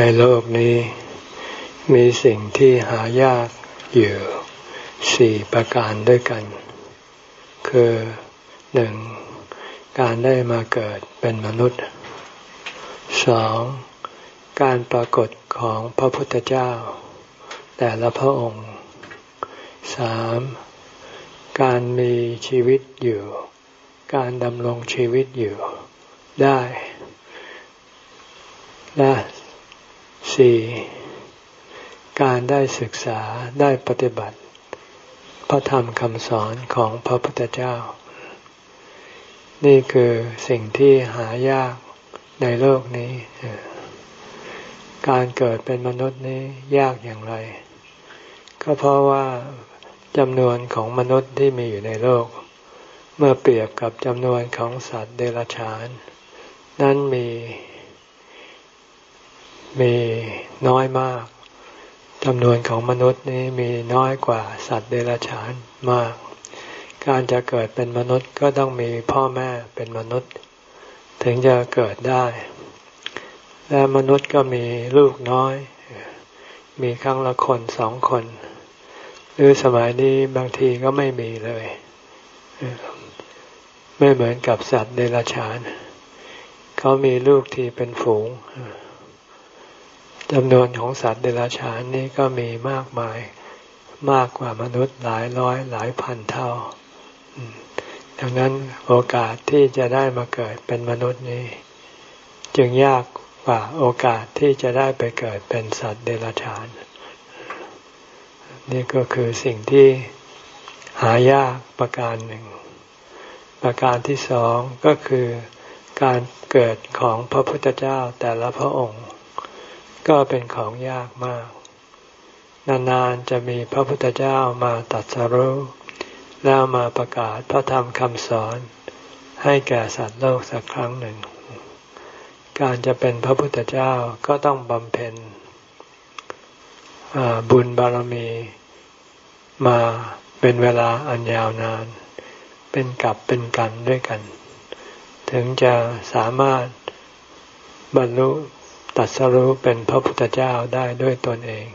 ในโลกนี้ มีสิ่งที่หายากอยู่สี่ประการด้วยกัน คือหนึ่งการได้มาเกิดเป็นมนุษย์สองการปรากฏของพระพุทธเจ้า แต่ละพระองค์สามการมีชีวิตอยู่ การดำรงชีวิตอยู่ได้ และ สี่การได้ศึกษาได้ปฏิบัติ พระธรรมคำสอนของพระพุทธเจ้า นี่คือสิ่งที่หายากในโลกนี้ การเกิดเป็นมนุษย์นี้ยากอย่างไร ก็เพราะว่าจำนวนของมนุษย์ที่มีอยู่ในโลก เมื่อเปรียบกับจำนวนของสัตว์เดรัจฉาน นั้นมี มีน้อยมากจำนวนของมนุษย์นี้มีน้อยกว่าสัตว์เดรัจฉานมาก การจะเกิดเป็นมนุษย์ก็ต้องมีพ่อแม่เป็นมนุษย์ ถึงจะเกิดได้ และมนุษย์ก็มีลูกน้อย มีครั้งละคนสองคน หรือสมัยนี้บางทีก็ไม่มีเลย ไม่เหมือนกับสัตว์เดรัจฉาน เขามีลูกที่เป็นฝูง จำนวนของสัตว์เดรัจฉานนี่ก็มีมากมายมากกว่ามนุษย์หลายร้อยหลายพันเท่า ดังนั้นโอกาสที่จะได้มาเกิดเป็นมนุษย์นี้ จึงยากกว่าโอกาสที่จะได้ไปเกิดเป็นสัตว์เดรัจฉาน นี่ก็คือสิ่งที่หายากประการหนึ่ง ประการที่สองก็คือการเกิดของพระพุทธเจ้าแต่ละพระองค์ ก็เป็นของยากมาก นานๆจะมีพระพุทธเจ้ามาตัดสรู้แล้วมาประกาศพระธรรมคำสอนให้แก่สัตว์โลกสักครั้งหนึ่ง การจะเป็นพระพุทธเจ้าก็ต้องบำเพ็ญบุญบารมีมาเป็นเวลาอันยาวนาน เป็นกับเป็นกันด้วยกัน ถึงจะสามารถบรรลุ ตัดสรู้เป็นพระพุทธเจ้าได้ด้วยตนเอง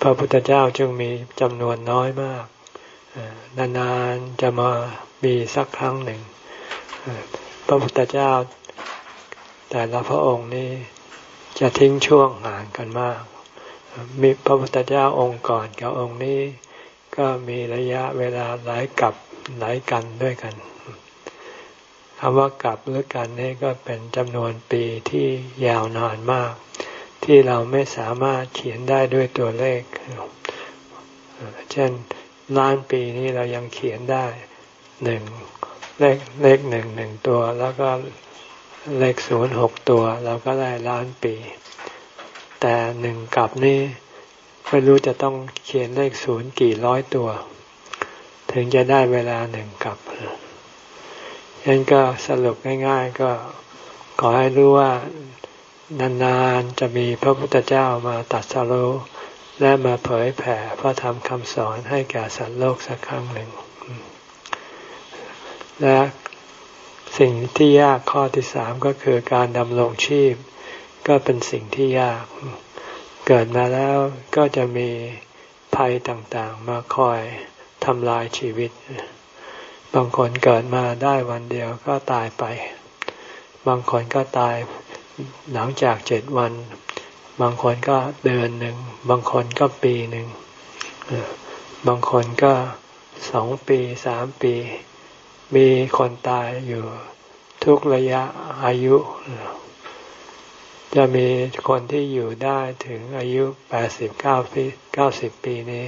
พระพุทธเจ้าจึงมีจำนวนน้อยมาก นานๆจะมามีสักครั้งหนึ่ง พระพุทธเจ้า แต่ละพระองค์นี้จะทิ้งช่วงห่างกันมาก มีพระพุทธเจ้าองค์ก่อนกับองค์นี้ ก็มีระยะเวลาหลายกับหลายกันด้วยกัน คำว่ากลับหรือกันนี่ก็เป็นจำนวนปีที่ยาวนานมาก ที่เราไม่สามารถเขียนได้ด้วยตัวเลข เช่นล้านปีนี้เรายังเขียนได้หนึ่งเลขเลขหนึ่งหนึ่งตัว แล้วก็เลขศูนย์หกตัว เราก็ได้ล้านปี แต่หนึ่งกลับนี่ไม่รู้จะต้องเขียนเลขศูนย์กี่ร้อยตัว ถึงจะได้เวลาหนึ่งกับ ยังก็สรุปง่ายๆก็ขอให้รู้ว่านานๆจะมีพระพุทธเจ้ามาตัดสรุและมาเผยแผ่พระธรรมคำสอนให้แก่สัตว์โลกสักครั้งหนึ่ง และสิ่งที่ยากข้อที่สามก็คือการดำรงชีพ ก็เป็นสิ่งที่ยาก เกิดมาแล้วก็จะมีภัยต่างๆ มาคอยทำลายชีวิต บางคนเกิดมาได้วันเดียวก็ตายไป บางคนก็ตายหลังจากเจ็ดวัน บางคนก็เดือนหนึ่ง บางคนก็ปีหนึ่ง บางคนก็สองปีสามปี มีคนตายอยู่ทุกระยะอายุ จะมีคนที่อยู่ได้ถึงอายุแปดสิบเก้าปีเก้าสิบปีนี้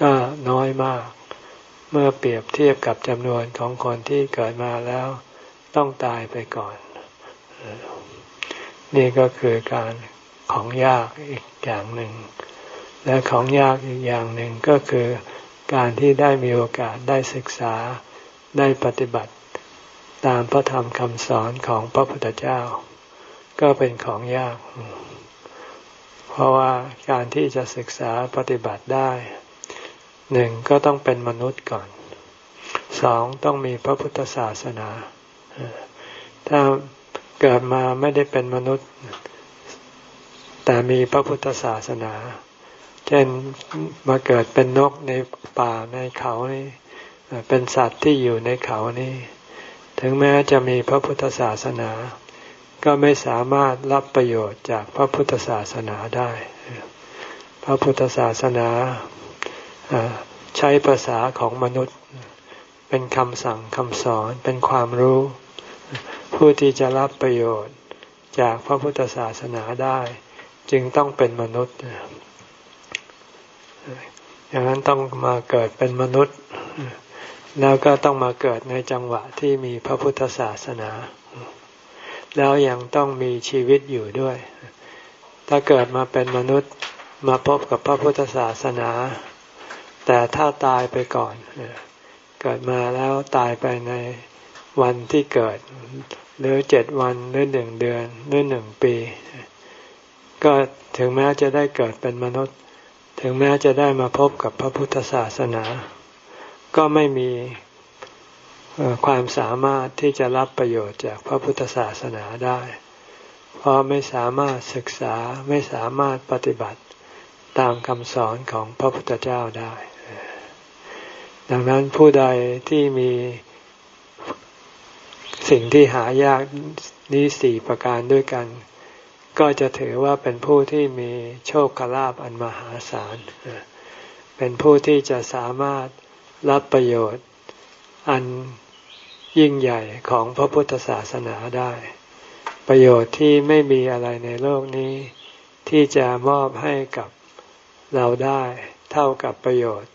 ก็น้อยมาก เมื่อเปรียบเทียบกับจำนวนของคนที่เกิดมาแล้ว ต้องตายไปก่อน นี่ก็คือการของยากอีกอย่างหนึ่ง และของยากอีกอย่างหนึ่งก็คือการที่ได้มีโอกาสได้ศึกษาได้ปฏิบัติตามพระธรรมคำสอนของพระพุทธเจ้า ก็เป็นของยาก เพราะว่าการที่จะศึกษาปฏิบัติได้ หนึ่งก็ต้องเป็นมนุษย์ก่อน สองต้องมีพระพุทธศาสนา ถ้าเกิดมาไม่ได้เป็นมนุษย์ แต่มีพระพุทธศาสนา เช่นมาเกิดเป็นนกในป่าในเขานี่เป็นสัตว์ที่อยู่ในเขานี่ ถึงแม้จะมีพระพุทธศาสนา ก็ไม่สามารถรับประโยชน์จากพระพุทธศาสนาได้ พระพุทธศาสนา ใช้ภาษาของมนุษย์ เป็นคำสั่งคำสอนเป็นความรู้ ผู้ที่จะรับประโยชน์จากพระพุทธศาสนาได้ จึงต้องเป็นมนุษย์อย่างนั้นต้องมาเกิดเป็นมนุษย์ แล้วก็ต้องมาเกิดในจังหวะที่มีพระพุทธศาสนา แล้วยังต้องมีชีวิตอยู่ด้วย ถ้าเกิดมาเป็นมนุษย์มาพบกับพระพุทธศาสนา แต่ถ้าตายไปก่อน เกิดมาแล้วตายไปในวันที่เกิด หรือเจ็ดวันหรือหนึ่งเดือนหรือหนึ่งปี ก็ถึงแม้จะได้เกิดเป็นมนุษย์ ถึงแม้จะได้มาพบกับพระพุทธศาสนา ก็ไม่มีความสามารถที่จะรับประโยชน์จากพระพุทธศาสนาได้ เพราะไม่สามารถศึกษาไม่สามารถปฏิบัติตามคำสอนของพระพุทธเจ้าได้ ดังนั้นผู้ใดที่มีสิ่งที่หายากนี้สี่ประการด้วยกัน ก็จะถือว่าเป็นผู้ที่มีโชคลาภอันมหาศาล เป็นผู้ที่จะสามารถรับประโยชน์ อันยิ่งใหญ่ของพระพุทธศาสนาได้ ประโยชน์ที่ไม่มีอะไรในโลกนี้ ที่จะมอบให้กับเราได้ เท่ากับประโยชน์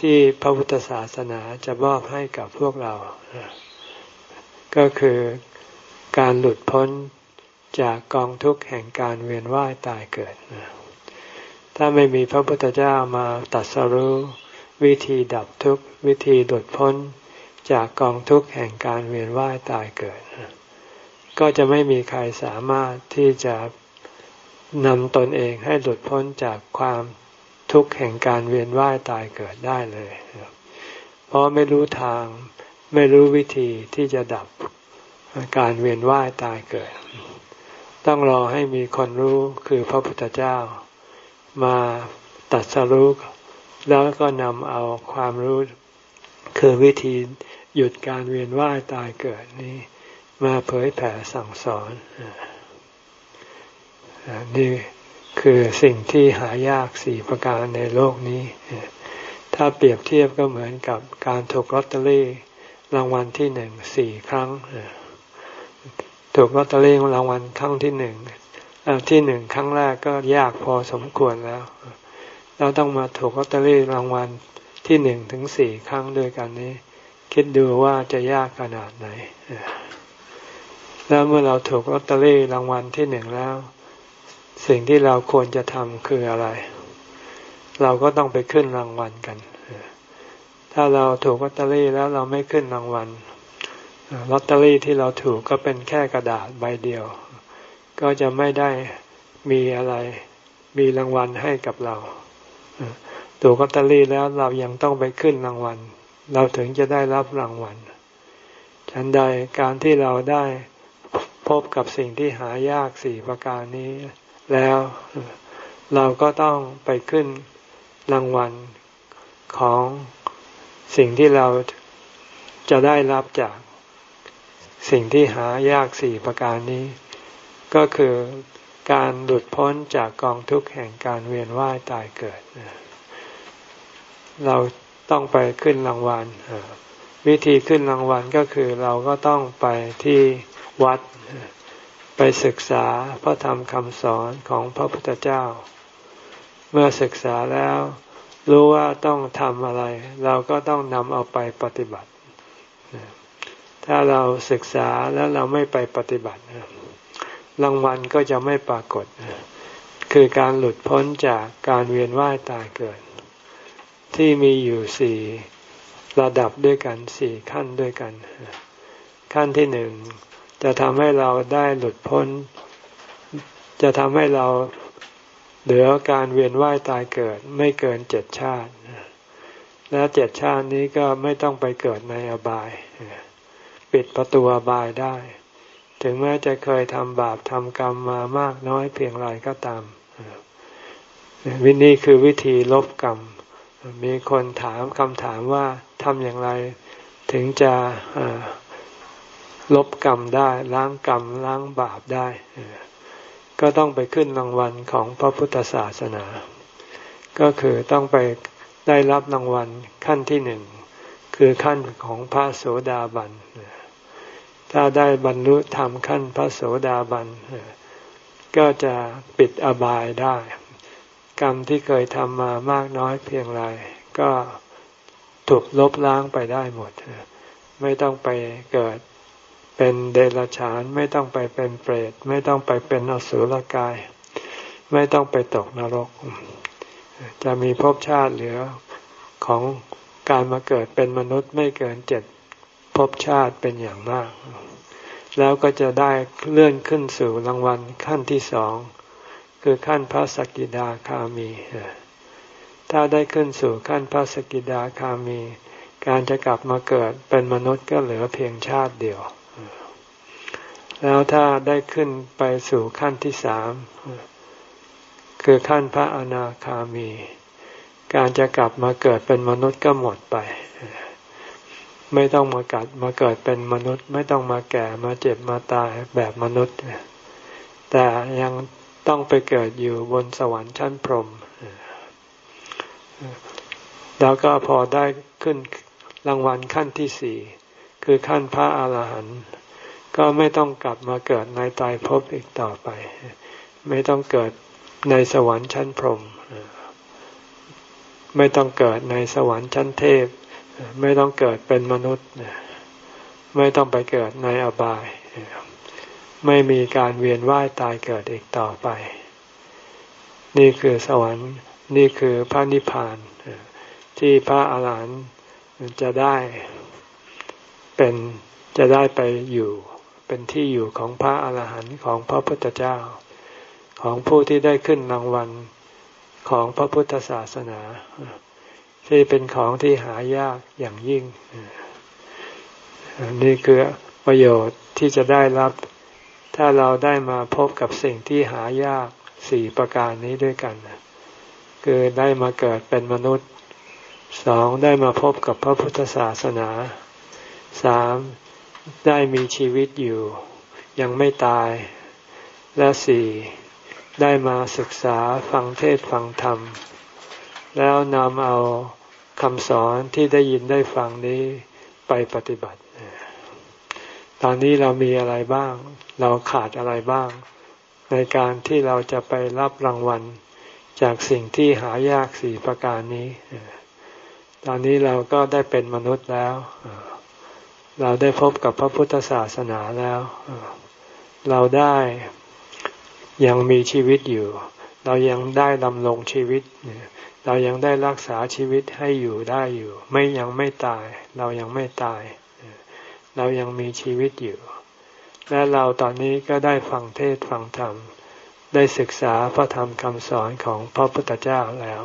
ที่พระพุทธศาสนาจะมอบให้กับพวกเรา ก็คือการหลุดพ้นจากกองทุกข์แห่งการเวียนว่ายตายเกิด ถ้าไม่มีพระพุทธเจ้ามาตัดสรู้วิธีดับทุกข์วิธีหลุดพ้นจากกองทุกข์แห่งการเวียนว่ายตายเกิด ก็จะไม่มีใครสามารถที่จะนำตนเองให้หลุดพ้นจากความ ทุกข์แห่งการเวียนว่ายตายเกิดได้เลย เพราะไม่รู้ทางไม่รู้วิธีที่จะดับการเวียนว่ายตายเกิด ต้องรอให้มีคนรู้คือพระพุทธเจ้า มาตัดสรุปแล้วก็นำเอาความรู้คือวิธีหยุดการเวียนว่ายตายเกิดนี้ มาเผยแผ่สั่งสอนนี่ คือสิ่งที่หายากสี่ประการในโลกนี้ ถ้าเปรียบเทียบก็เหมือนกับการถูกลอตเตอรี่รางวัลที่หนึ่งสี่ครั้ง ถูกลอตเตอรี่รางวัลครั้งที่หนึ่งที่หนึ่งครั้งแรกก็ยากพอสมควรแล้ว เราต้องมาถูกลอตเตอรี่รางวัลที่หนึ่งถึงสี่ครั้งด้วยกันนี้ คิดดูว่าจะยากขนาดไหน แล้วเมื่อเราถูกลอตเตอรี่รางวัลที่หนึ่งแล้ว สิ่งที่เราควรจะทำคืออะไร เราก็ต้องไปขึ้นรางวัลกัน ถ้าเราถูกลอตเตอรี่แล้วเราไม่ขึ้นรางวัลลอตเตอรี่ที่เราถูกก็เป็นแค่กระดาษใบเดียว ก็จะไม่ได้มีอะไร มีรางวัลให้กับเราถูกลอตเตอรี่แล้วเรายังต้องไปขึ้นรางวัล เราถึงจะได้รับรางวัลฉันใดการที่เราได้พบกับสิ่งที่หายากสี่ประการนี้ แล้ว เราก็ต้องไปขึ้นรางวัลของสิ่งที่เราจะได้รับจากสิ่งที่หายากสี่ประการนี้ ก็คือการหลุดพ้นจากกองทุกข์แห่งการเวียนว่ายตายเกิด เราต้องไปขึ้นรางวัลวิธีขึ้นรางวัลก็คือเราก็ต้องไปที่วัด ไปศึกษาพระธรรมคำสอนของพระพุทธเจ้า เมื่อศึกษาแล้ว รู้ว่าต้องทำอะไร เราก็ต้องนำเอาไปปฏิบัติ ถ้าเราศึกษาแล้วเราไม่ไปปฏิบัติรางวัลก็จะไม่ปรากฏ คือการหลุดพ้นจากการเวียนว่ายตายเกิด ที่มีอยู่สี่ระดับด้วยกันสี่ขั้นด้วยกัน ขั้นที่หนึ่ง จะทำให้เราได้หลุดพ้น จะทำให้เราเหลือการเวียนว่ายตายเกิดไม่เกินเจ็ดชาติ และเจ็ดชาตินี้ก็ไม่ต้องไปเกิดในอบาย ปิดประตูอบายได้ ถึงแม้จะเคยทำบาปทำกรรมมามากน้อยเพียงไรก็ตามวินี่คือวิธีลบกรรม มีคนถามคำถามว่าทำอย่างไร ถึงจะ ลบกรรมได้ ล้างกรรมล้างบาปได้ ก็ต้องไปขึ้นรางวัลของพระพุทธศาสนา ก็คือต้องไปได้รับรางวัลขั้นที่หนึ่งคือขั้นของพระโสดาบันถ้าได้บรรลุธรรมขั้นพระโสดาบันก็จะปิดอบายได้ กรรมที่เคยทำมามากน้อยเพียงไรก็ถูกลบล้างไปได้หมด ไม่ต้องไปเกิด เป็นเดรัจฉานไม่ต้องไปเป็นเปรตไม่ต้องไปเป็นอสุรกาย ไม่ต้องไปตกนรก จะมีภพชาติเหลือของการมาเกิดเป็นมนุษย์ไม่เกินเจ็ดภพชาติเป็นอย่างมาก แล้วก็จะได้เลื่อนขึ้นสู่รางวัลขั้นที่สองคือขั้นพระสกิดาคามี ถ้าได้ขึ้นสู่ขั้นพระสกิดาคามี การจะกลับมาเกิดเป็นมนุษย์ก็เหลือเพียงชาติเดียว แล้วถ้าได้ขึ้นไปสู่ขั้นที่สามคือขั้นพระอนาคามี การจะกลับมาเกิดเป็นมนุษย์ก็หมดไป ไม่ต้องมากัดมาเกิดเป็นมนุษย์ ไม่ต้องมาแก่มาเจ็บมาตายแบบมนุษย์ แต่ยังต้องไปเกิดอยู่บนสวรรค์ชั้นพรหมแล้วก็พอได้ขึ้นรางวัลขั้นที่สี่คือขั้นพระอาหารหันต์ ก็ไม่ต้องกลับมาเกิดในตายภพอีกต่อไป ไม่ต้องเกิดในสวรรค์ชั้นพรหมไม่ต้องเกิดในสวรรค์ชั้นเทพ ไม่ต้องเกิดเป็นมนุษย์ ไม่ต้องไปเกิดในอบาย ไม่มีการเวียนว่ายตายเกิดอีกต่อไป นี่คือสวรรค์นี่คือพระนิพพาน ที่พระอาหารหันต์จะได้เป็นจะได้ไปอยู่ เป็นที่อยู่ของพระอาหารหันต์ของพระพุทธเจ้า ของผู้ที่ได้ขึ้นรางวัลของพระพุทธศาสนา ที่เป็นของที่หายากอย่างยิ่ง นี่คือประโยชน์ที่จะได้รับ ถ้าเราได้มาพบกับสิ่งที่หายากสี่ประการนี้ด้วยกัน คือได้มาเกิดเป็นมนุษย์สองได้มาพบกับพระพุทธศาสนาสาม ได้มีชีวิตอยู่ ยังไม่ตาย และสี่ได้มาศึกษาฟังเทศฟังธรรม แล้วนำเอาคำสอนที่ได้ยินได้ฟังนี้ไปปฏิบัติ ตอนนี้เรามีอะไรบ้าง เราขาดอะไรบ้าง ในการที่เราจะไปรับรางวัลจากสิ่งที่หายากสี่ประการนี้ ตอนนี้เราก็ได้เป็นมนุษย์แล้ว เราได้พบกับพระพุทธศาสนาแล้ว เราได้ยังมีชีวิตอยู่ เรายังได้ดำรงชีวิต เรายังได้รักษาชีวิตให้อยู่ได้อยู่ ไม่ยังไม่ตาย เรายังไม่ตาย เรายังมีชีวิตอยู่ และเราตอนนี้ก็ได้ฟังเทศฟังธรรม ได้ศึกษาพระธรรมคำสอนของพระพุทธเจ้าแล้ว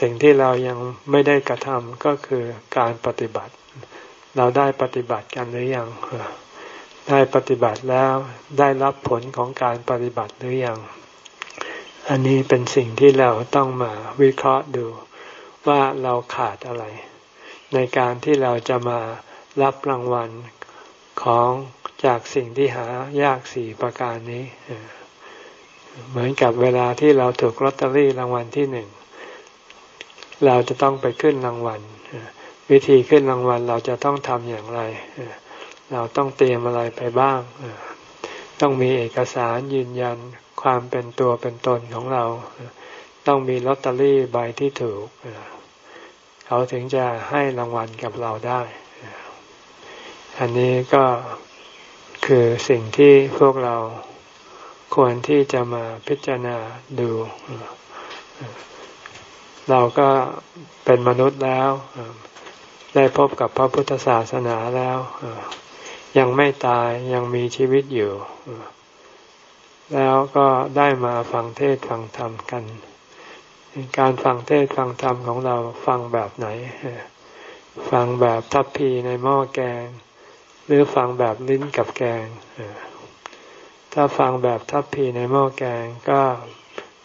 สิ่งที่เรายังไม่ได้กระทำก็คือการปฏิบัติ เราได้ปฏิบัติกันหรือยังได้ปฏิบัติแล้วได้รับผลของการปฏิบัติหรือยัง อันนี้เป็นสิ่งที่เราต้องมาวิเคราะห์ดูว่าเราขาดอะไร ในการที่เราจะมารับรางวัลของจากสิ่งที่หายากสี่ประการนี้ เหมือนกับเวลาที่เราถูกลอตเตอรี่รางวัลที่หนึ่ง เราจะต้องไปขึ้นรางวัล วิธีขึ้นรางวัลเราจะต้องทำอย่างไร เราต้องเตรียมอะไรไปบ้าง ต้องมีเอกสารยืนยันความเป็นตัวเป็นตนของเรา ต้องมีลอตเตอรี่ใบที่ถูก เขาถึงจะให้รางวัลกับเราได้ อันนี้ก็คือสิ่งที่พวกเราควรที่จะมาพิจารณาดู เราก็เป็นมนุษย์แล้ว ได้พบกับพระพุทธศาสนาแล้ว ยังไม่ตายยังมีชีวิตอยู่ แล้วก็ได้มาฟังเทศฟังธรรมกัน การฟังเทศฟังธรรมของเราฟังแบบไหน ฟังแบบทัพพีในหม้อแกง หรือฟังแบบลิ้นกับแกง ถ้าฟังแบบทัพพีในหม้อแกงก็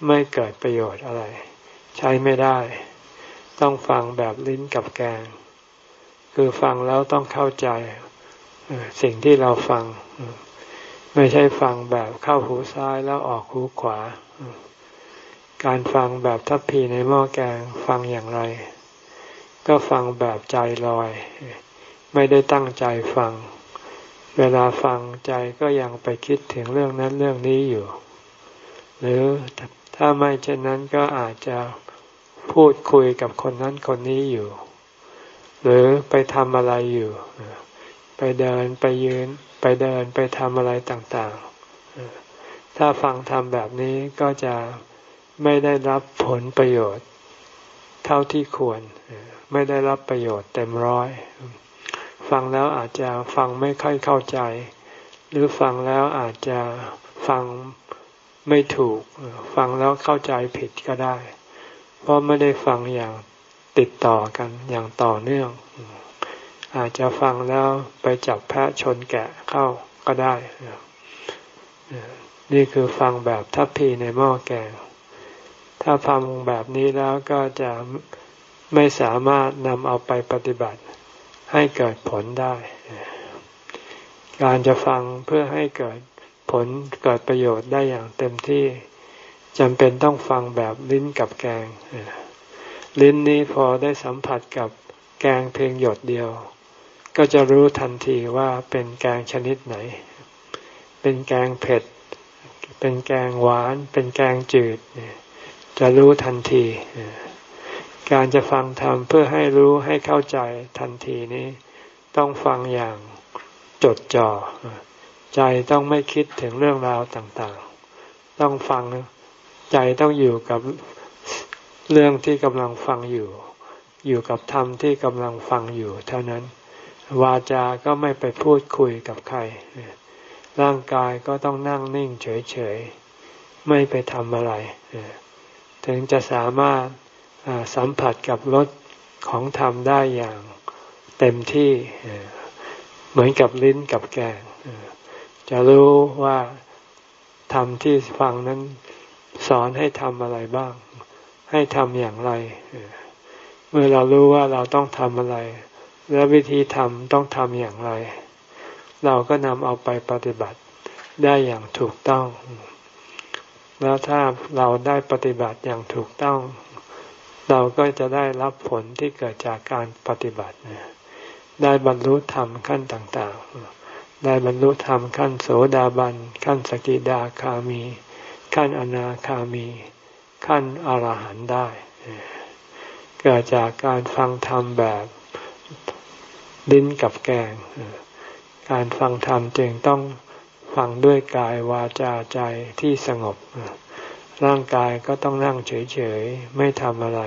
ไม่เกิดประโยชน์อะไร ใช้ไม่ได้ ต้องฟังแบบลิ้นกับแกง คือฟังแล้วต้องเข้าใจสิ่งที่เราฟัง ไม่ใช่ฟังแบบเข้าหูซ้ายแล้วออกหูขวา การฟังแบบทัพพีในหม้อแกงฟังอย่างไร ก็ฟังแบบใจลอย ไม่ได้ตั้งใจฟัง เวลาฟังใจก็ยังไปคิดถึงเรื่องนั้นเรื่องนี้อยู่ หรือถ้าไม่เช่นนั้นก็อาจจะพูดคุยกับคนนั้นคนนี้อยู่ หรือไปทำอะไรอยู่ ไปเดินไปยืน ไปเดินไปทำอะไรต่างๆ ถ้าฟังทำแบบนี้ก็จะไม่ได้รับผลประโยชน์ เท่าที่ควร ไม่ได้รับประโยชน์เต็มร้อย ฟังแล้วอาจจะฟังไม่ค่อยเข้าใจ หรือฟังแล้วอาจจะฟังไม่ถูก ฟังแล้วเข้าใจผิดก็ได้ เพราะไม่ได้ฟังอย่าง ติดต่อกันอย่างต่อเนื่อง อาจจะฟังแล้วไปจับแพะชนแกะเข้าก็ได้ นี่คือฟังแบบทัพพีในหม้อแกง ถ้าฟังแบบนี้แล้วก็จะไม่สามารถนำเอาไปปฏิบัติให้เกิดผลได้ การจะฟังเพื่อให้เกิดผลเกิดประโยชน์ได้อย่างเต็มที่จำเป็นต้องฟังแบบลิ้นกับแกง ลิ้นนี้พอได้สัมผัสกับแกงเพียงหยดเดียว ก็จะรู้ทันทีว่าเป็นแกงชนิดไหน เป็นแกงเผ็ด เป็นแกงหวาน เป็นแกงจืด จะรู้ทันที การจะฟังธรรมเพื่อให้รู้ให้เข้าใจทันทีนี้ ต้องฟังอย่างจดจ่อ ใจต้องไม่คิดถึงเรื่องราวต่างๆ ต้องฟังใจต้องอยู่กับ เรื่องที่กำลังฟังอยู่ อยู่กับธรรมที่กำลังฟังอยู่ เท่านั้น วาจาก็ไม่ไปพูดคุยกับใคร ร่างกายก็ต้องนั่งนิ่งเฉยๆ ไม่ไปทำอะไร ถึงจะสามารถสัมผัสกับรสของธรรมได้อย่างเต็มที่เหมือนกับลิ้นกับแกงจะรู้ว่าทำที่ฟังนั้นสอนให้ทำอะไรบ้าง ให้ทำอย่างไร เมื่อเรารู้ว่าเราต้องทำอะไร และวิธีทำต้องทำอย่างไร เราก็นำเอาไปปฏิบัติได้อย่างถูกต้อง แล้วถ้าเราได้ปฏิบัติอย่างถูกต้อง เราก็จะได้รับผลที่เกิดจากการปฏิบัติได้บรรลุธรรมขั้นต่างๆ ได้บรรลุธรรมขั้นโสดาบัน ขั้นสกิดาคามี ขั้นอนาคามี ขั้นอรหันต์ได้เกิดจากการฟังธรรมแบบลิ้นกับแกง การฟังธรรมจึงต้องฟังด้วยกายวาจาใจที่สงบ ร่างกายก็ต้องนั่งเฉยๆ ไม่ทำอะไร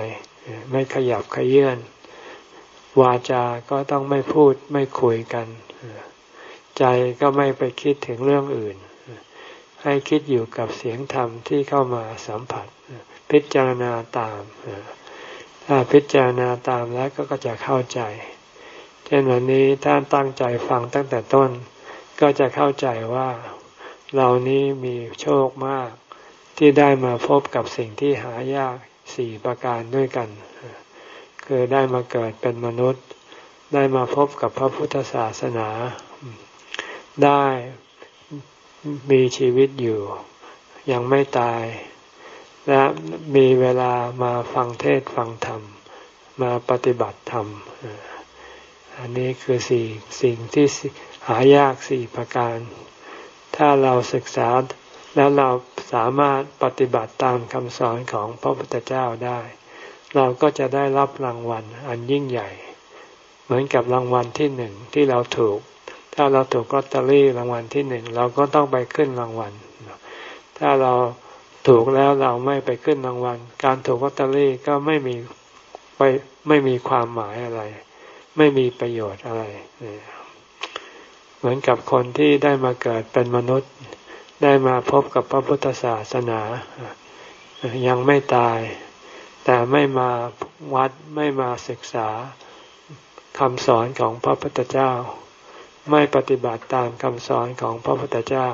ไม่ขยับขยื่นวาจาก็ต้องไม่พูดไม่คุยกัน ใจก็ไม่ไปคิดถึงเรื่องอื่น ให้คิดอยู่กับเสียงธรรมที่เข้ามาสัมผัส พิจารณาตาม ถ้าพิจารณาตามแล้วก็จะเข้าใจ เช่นวันนี้ท่านตั้งใจฟังตั้งแต่ต้น ก็จะเข้าใจว่าเรานี้มีโชคมากที่ได้มาพบกับสิ่งที่หายากสี่ประการด้วยกัน คือได้มาเกิดเป็นมนุษย์ ได้มาพบกับพระพุทธศาสนา ได้ มีชีวิตอยู่ ยังไม่ตาย และมีเวลามาฟังเทศฟังธรรม มาปฏิบัติธรรม อันนี้คือสี่สิ่งที่หายากสี่ประการ ถ้าเราศึกษาแล้วเราสามารถปฏิบัติตามคำสอนของพระพุทธเจ้าได้ เราก็จะได้รับรางวัลอันยิ่งใหญ่ เหมือนกับรางวัลที่หนึ่งที่เราถูก ถ้าเราถูกลอตเตอรี่รางวัลที่หนึ่งเราก็ต้องไปขึ้นรางวัล ถ้าเราถูกแล้วเราไม่ไปขึ้นรางวัล การถูกลอตเตอรี่ก็ไม่มีไปไม่มีความหมายอะไร ไม่มีประโยชน์อะไร เหมือนกับคนที่ได้มาเกิดเป็นมนุษย์ ได้มาพบกับพระพุทธศาสนา ยังไม่ตาย แต่ไม่มาวัดไม่มาศึกษาคำสอนของพระพุทธเจ้า ไม่ปฏิบัติตามคำสอนของพระพุทธเจ้า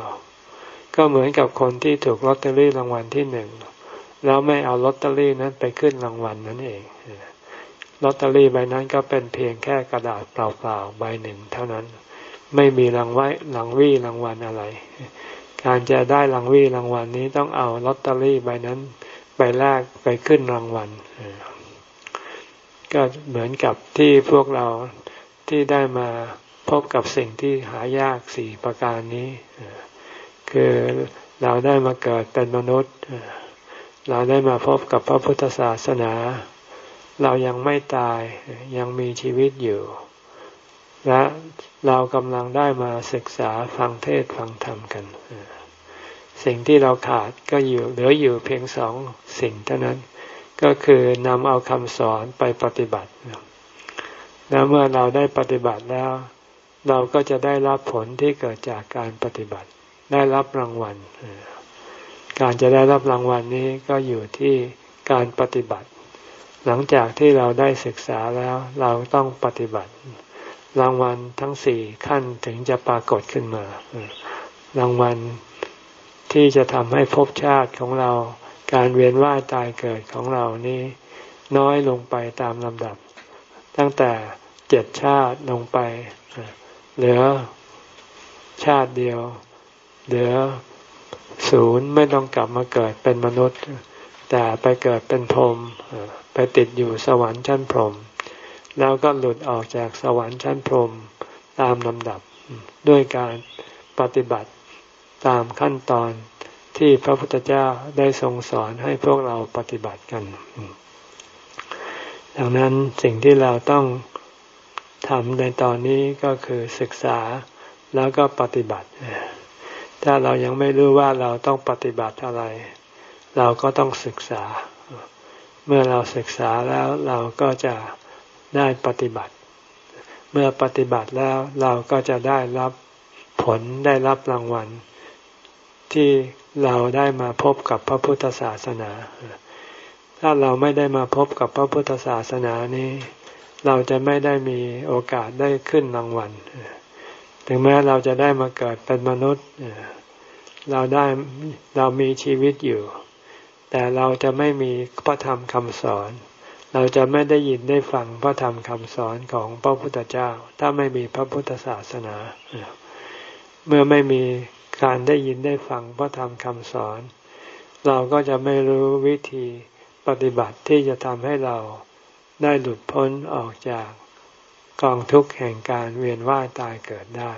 ก็เหมือนกับคนที่ถูกลอตเตอรี่รางวัลที่หนึ่งแล้วไม่เอาลอตเตอรี่นั้นไปขึ้นรางวัลนั่นเองลอตเตอรี่ใบนั้นก็เป็นเพียงแค่กระดาษเปล่าๆใบหนึ่งเท่านั้น ไม่มีรางวัลรางวี่รางวัลอะไร การจะได้รางวี่รางวัลนี้ต้องเอาลอตเตอรี่ใบนั้นไปแลกไปขึ้นรางวัลก็เหมือนกับที่พวกเราที่ได้มา บกับสิ่งที่หายากสี่ประการนี้ คือเราได้มาเกิดเป็นมนุษย์ เราได้มาพบกับพระพุทธศาสนา เรายังไม่ตายยังมีชีวิตอยู่ และเรากำลังได้มาศึกษาฟังเทศฟังธรรมกัน สิ่งที่เราขาดก็อยู่เหลืออยู่เพียงสองสิ่งเท่านั้น ก็คือนำเอาคำสอนไปปฏิบัติแล้วเมื่อเราได้ปฏิบัติแล้ว เราก็จะได้รับผลที่เกิดจากการปฏิบัติ ได้รับรางวัล การจะได้รับรางวัลนี้ก็อยู่ที่การปฏิบัติ หลังจากที่เราได้ศึกษาแล้วเราต้องปฏิบัติ รางวัลทั้งสี่ขั้นถึงจะปรากฏขึ้นมา รางวัลที่จะทำให้ภพชาติของเรา การเวียนว่ายตายเกิดของเรานี้ น้อยลงไปตามลำดับ ตั้งแต่เจ็ดชาติลงไป เหลือชาติเดียว เหลือศูนย์ไม่ต้องกลับมาเกิดเป็นมนุษย์ แต่ไปเกิดเป็นพรหมไปติดอยู่สวรรค์ชั้นพรหมแล้วก็หลุดออกจากสวรรค์ชั้นพรหมตามลำดับด้วยการปฏิบัติตามขั้นตอนที่พระพุทธเจ้าได้ทรงสอนให้พวกเราปฏิบัติกัน ดังนั้นสิ่งที่เราต้อง ทำในตอนนี้ก็คือศึกษาแล้วก็ปฏิบัติ ถ้าเรายังไม่รู้ว่าเราต้องปฏิบัติอะไร เราก็ต้องศึกษา เมื่อเราศึกษาแล้วเราก็จะได้ปฏิบัติ เมื่อปฏิบัติแล้วเราก็จะได้รับผลได้รับรางวัล ที่เราได้มาพบกับพระพุทธศาสนา ถ้าเราไม่ได้มาพบกับพระพุทธศาสนานี้ เราจะไม่ได้มีโอกาสได้ขึ้นรางวัลถึงแม้เราจะได้มาเกิดเป็นมนุษย์เราได้เรามีชีวิตอยู่ แต่เราจะไม่มีพระธรรมคำสอน เราจะไม่ได้ยินได้ฟังพระธรรมคำสอนของพระพุทธเจ้า ถ้าไม่มีพระพุทธศาสนา เมื่อไม่มีการได้ยินได้ฟังพระธรรมคำสอน เราก็จะไม่รู้วิธีปฏิบัติที่จะทำให้เรา ได้หลุดพ้นออกจากกองทุกข์แห่งการเวียนว่ายตายเกิดได้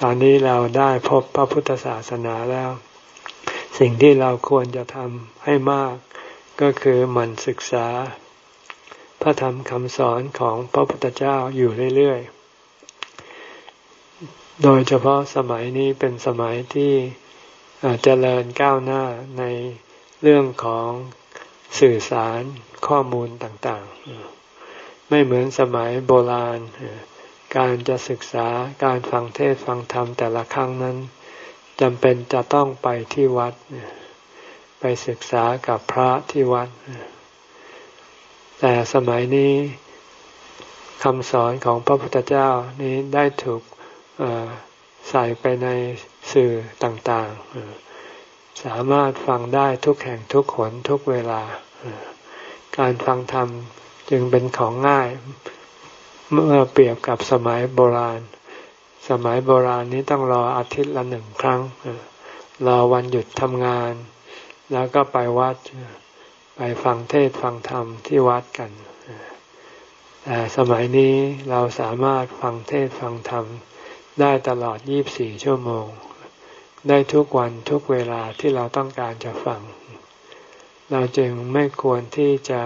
ตอนนี้เราได้พบพระพุทธศาสนาแล้ว สิ่งที่เราควรจะทำให้มาก ก็คือหมั่นศึกษา พระธรรมคำสอนของพระพุทธเจ้าอยู่เรื่อยๆ โดยเฉพาะสมัยนี้เป็นสมัยที่เจริญก้าวหน้าในเรื่องของ สื่อสารข้อมูลต่างๆ ไม่เหมือนสมัยโบราณ การจะศึกษาการฟังเทศฟังธรรมแต่ละครั้งนั้นจำเป็นจะต้องไปที่วัด ไปศึกษากับพระที่วัด แต่สมัยนี้คำสอนของพระพุทธเจ้านี้ได้ถูกใส่ไปในสื่อต่างๆ สามารถฟังได้ทุกแห่งทุกขนทุกเวลา การฟังธรรมจึงเป็นของง่าย เมื่อเปรียบกับสมัยโบราณ สมัยโบราณนี้ต้องรออาทิตย์ละหนึ่งครั้ง รอวันหยุดทำงาน แล้วก็ไปวัด ไปฟังเทศฟังธรรมที่วัดกันแต่สมัยนี้เราสามารถฟังเทศฟังธรรมได้ตลอด 24 ชั่วโมง ได้ทุกวันทุกเวลาที่เราต้องการจะฟัง เราจึงไม่ควรที่จะ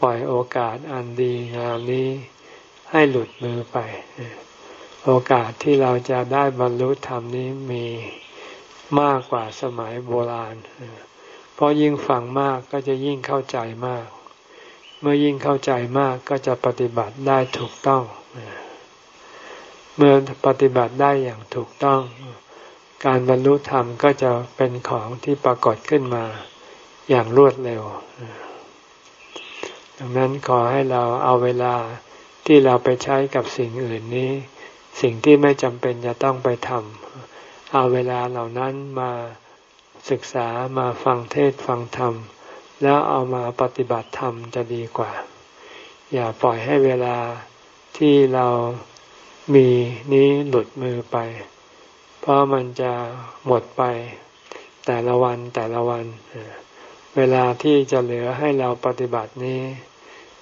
ปล่อยโอกาสอันดีงามนี้ให้หลุดมือไป โอกาสที่เราจะได้บรรลุธรรมนี้มีมากกว่าสมัยโบราณ เพราะยิ่งฟังมากก็จะยิ่งเข้าใจมาก เมื่อยิ่งเข้าใจมากก็จะปฏิบัติได้ถูกต้อง เมื่อปฏิบัติได้อย่างถูกต้อง การบรรลุธรรมก็จะเป็นของที่ปรากฏขึ้นมาอย่างรวดเร็ว ดังนั้นขอให้เราเอาเวลาที่เราไปใช้กับสิ่งอื่นนี้ สิ่งที่ไม่จำเป็นจะต้องไปทำเอาเวลาเหล่านั้นมาศึกษามาฟังเทศฟังธรรม แล้วเอามาปฏิบัติธรรมจะดีกว่า อย่าปล่อยให้เวลาที่เรามีนี้หลุดมือไป เพราะมันจะหมดไปแต่ละวันแต่ละวัน เวลาที่จะเหลือให้เราปฏิบัตินี้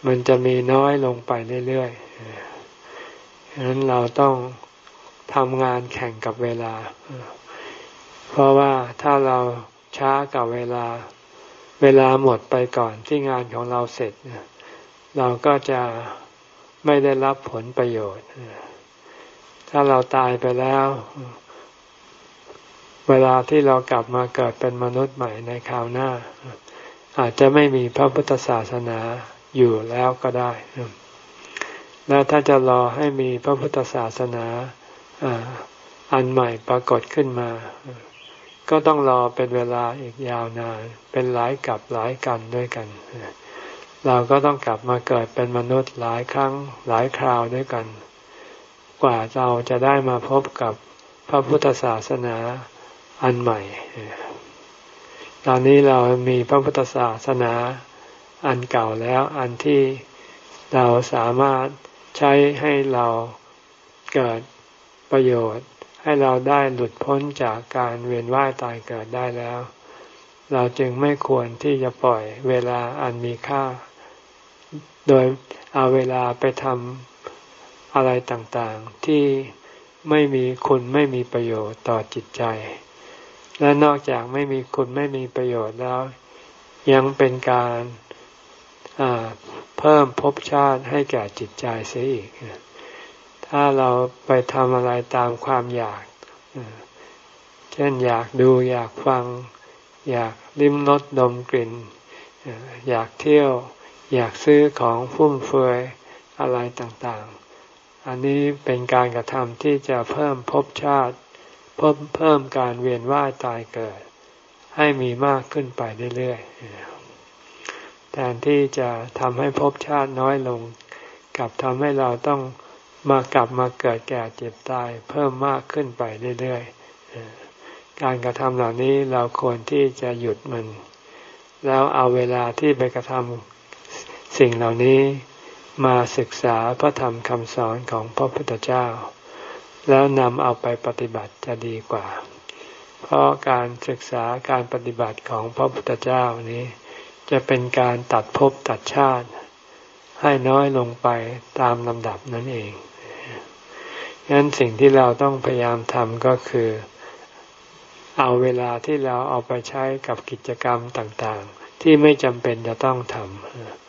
มันจะมีน้อยลงไปเรื่อยๆฉะนั้นเราต้องทำงานแข่งกับเวลา เพราะว่าถ้าเราช้ากับเวลา เวลาหมดไปก่อนที่งานของเราเสร็จ เราก็จะไม่ได้รับผลประโยชน์ ถ้าเราตายไปแล้ว เวลาที่เรากลับมาเกิดเป็นมนุษย์ใหม่ในคราวหน้า อาจจะไม่มีพระพุทธศาสนาอยู่แล้วก็ได้ แล้วถ้าจะรอให้มีพระพุทธศาสนาอันใหม่ปรากฏขึ้นมา ก็ต้องรอเป็นเวลาอีกยาวนาน เป็นหลายกับหลายกันด้วยกัน เราก็ต้องกลับมาเกิดเป็นมนุษย์หลายครั้งหลายคราวด้วยกัน กว่าเราจะได้มาพบกับพระพุทธศาสนา อันใหม่ ตอนนี้เรามีพระพุทธศาสนาอันเก่าแล้วอันที่เราสามารถใช้ให้เราเกิดประโยชน์ ให้เราได้หลุดพ้นจากการเวียนว่ายตายเกิดได้แล้ว เราจึงไม่ควรที่จะปล่อยเวลาอันมีค่า โดยเอาเวลาไปทำอะไรต่างๆ ที่ไม่มีคุณไม่มีประโยชน์ต่อจิตใจ และนอกจากไม่มีคุณไม่มีประโยชน์แล้ว ยังเป็นการเพิ่มภพชาติให้แก่จิตใจเสียอีก ถ้าเราไปทำอะไรตามความอยาก เช่นอยากดูอยากฟัง อยากลิ้มรสดมกลิ่น อยากเที่ยว อยากซื้อของฟุ่มเฟือยอะไรต่างๆ อันนี้เป็นการกระทำที่จะเพิ่มภพชาติ เพิ่มเพิ่มการเวียนว่ายตายเกิด ให้มีมากขึ้นไปเรื่อยๆแทนที่จะทำให้ภพชาติน้อยลงกับทำให้เราต้องมากลับมาเกิดแก่เจ็บตายเพิ่มมากขึ้นไปเรื่อยๆ การกระทำเหล่านี้เราควรที่จะหยุดมัน แล้วเอาเวลาที่ไปกระทำสิ่งเหล่านี้มาศึกษาพระธรรมคำสอนของพระพุทธเจ้า แล้วนำเอาไปปฏิบัติจะดีกว่า เพราะการศึกษาการปฏิบัติของพระพุทธเจ้านี้ จะเป็นการตัดภพตัดชาติ ให้น้อยลงไปตามลำดับนั่นเองงนั้นสิ่งที่เราต้องพยายามทำก็คือ เอาเวลาที่เราเอาไปใช้กับกิจกรรมต่างๆ ที่ไม่จำเป็นจะต้องทำ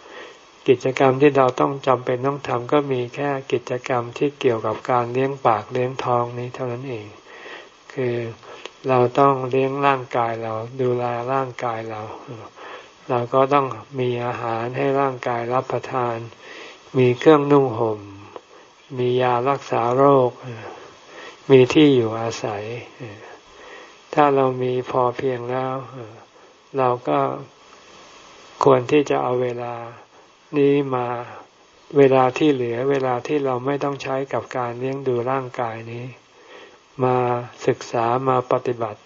กิจกรรมที่เราต้องจำเป็นต้องทำก็มีแค่กิจกรรมที่เกี่ยวกับการเลี้ยงปากเลี้ยงท้องนี้เท่านั้นเอง คือเราต้องเลี้ยงร่างกายเราดูแลร่างกายเรา เราก็ต้องมีอาหารให้ร่างกายรับประทาน มีเครื่องนุ่งหม่ม มียารักษาโรค มีที่อยู่อาศัย ถ้าเรามีพอเพียงแล้ว เราก็ควรที่จะเอาเวลา นี้มาเวลาที่เหลือเวลาที่เราไม่ต้องใช้กับการเลี้ยงดูร่างกายนี้ มาศึกษามาปฏิบัติ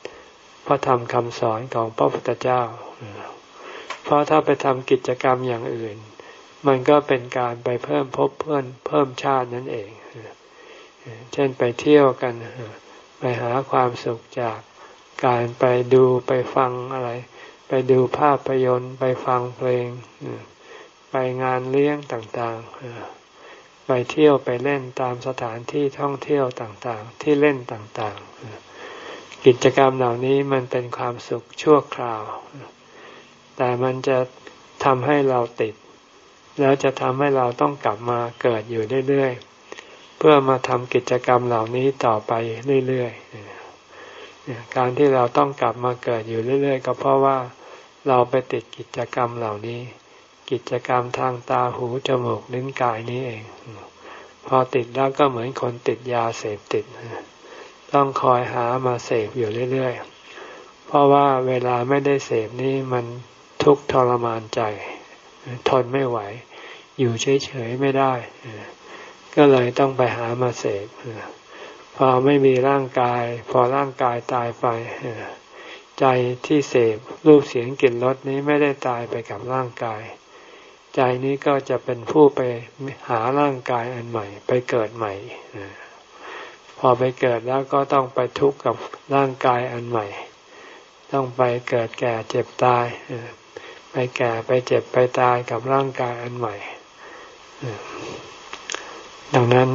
พระธรรมคำสอนของพระพุทธเจ้า เพราะถ้าไปทำกิจกรรมอย่างอื่น มันก็เป็นการไปเพิ่มพบเพื่อนเพิ่มชาตินั่นเอง เช่นไปเที่ยวกัน ไปหาความสุขจากการไปดูไปฟังอะไร ไปดูภาพยนตร์ไปฟังเพลง ไปงานเลี้ยงต่างๆ ไปเที่ยวไปเล่นตามสถานที่ท่องเที่ยวต่างๆ ที่เล่นต่างๆ กิจกรรมเหล่านี้มันเป็นความสุขชั่วคราว แต่มันจะทำให้เราติด แล้วจะทำให้เราต้องกลับมาเกิดอยู่เรื่อยๆ เพื่อมาทำกิจกรรมเหล่านี้ต่อไปเรื่อยๆ การที่เราต้องกลับมาเกิดอยู่เรื่อยๆ ก็เพราะว่าเราไปติดกิจกรรมเหล่านี้ กิจกรรมทางตาหูจมูกลิ้นกายนี้เอง พอติดแล้วก็เหมือนคนติดยาเสพติด ต้องคอยหามาเสพอยู่เรื่อยๆ เพราะว่าเวลาไม่ได้เสพนี้มันทุกข์ทรมานใจ ทนไม่ไหว อยู่เฉยๆไม่ได้ ก็เลยต้องไปหามาเสพพอไม่มีร่างกาย พอร่างกายตายไปใจที่เสพรูปเสียงกลิ่นรสนี้ไม่ได้ตายไปกับร่างกาย ใจนี้ก็จะเป็นผู้ไปหาร่างกายอันใหม่ ไปเกิดใหม่ พอไปเกิดแล้วก็ต้องไปทุกข์กับร่างกายอันใหม่ ต้องไปเกิดแก่เจ็บตาย ไปแก่ไปเจ็บไปตายกับร่างกายอันใหม่ ดังนั้น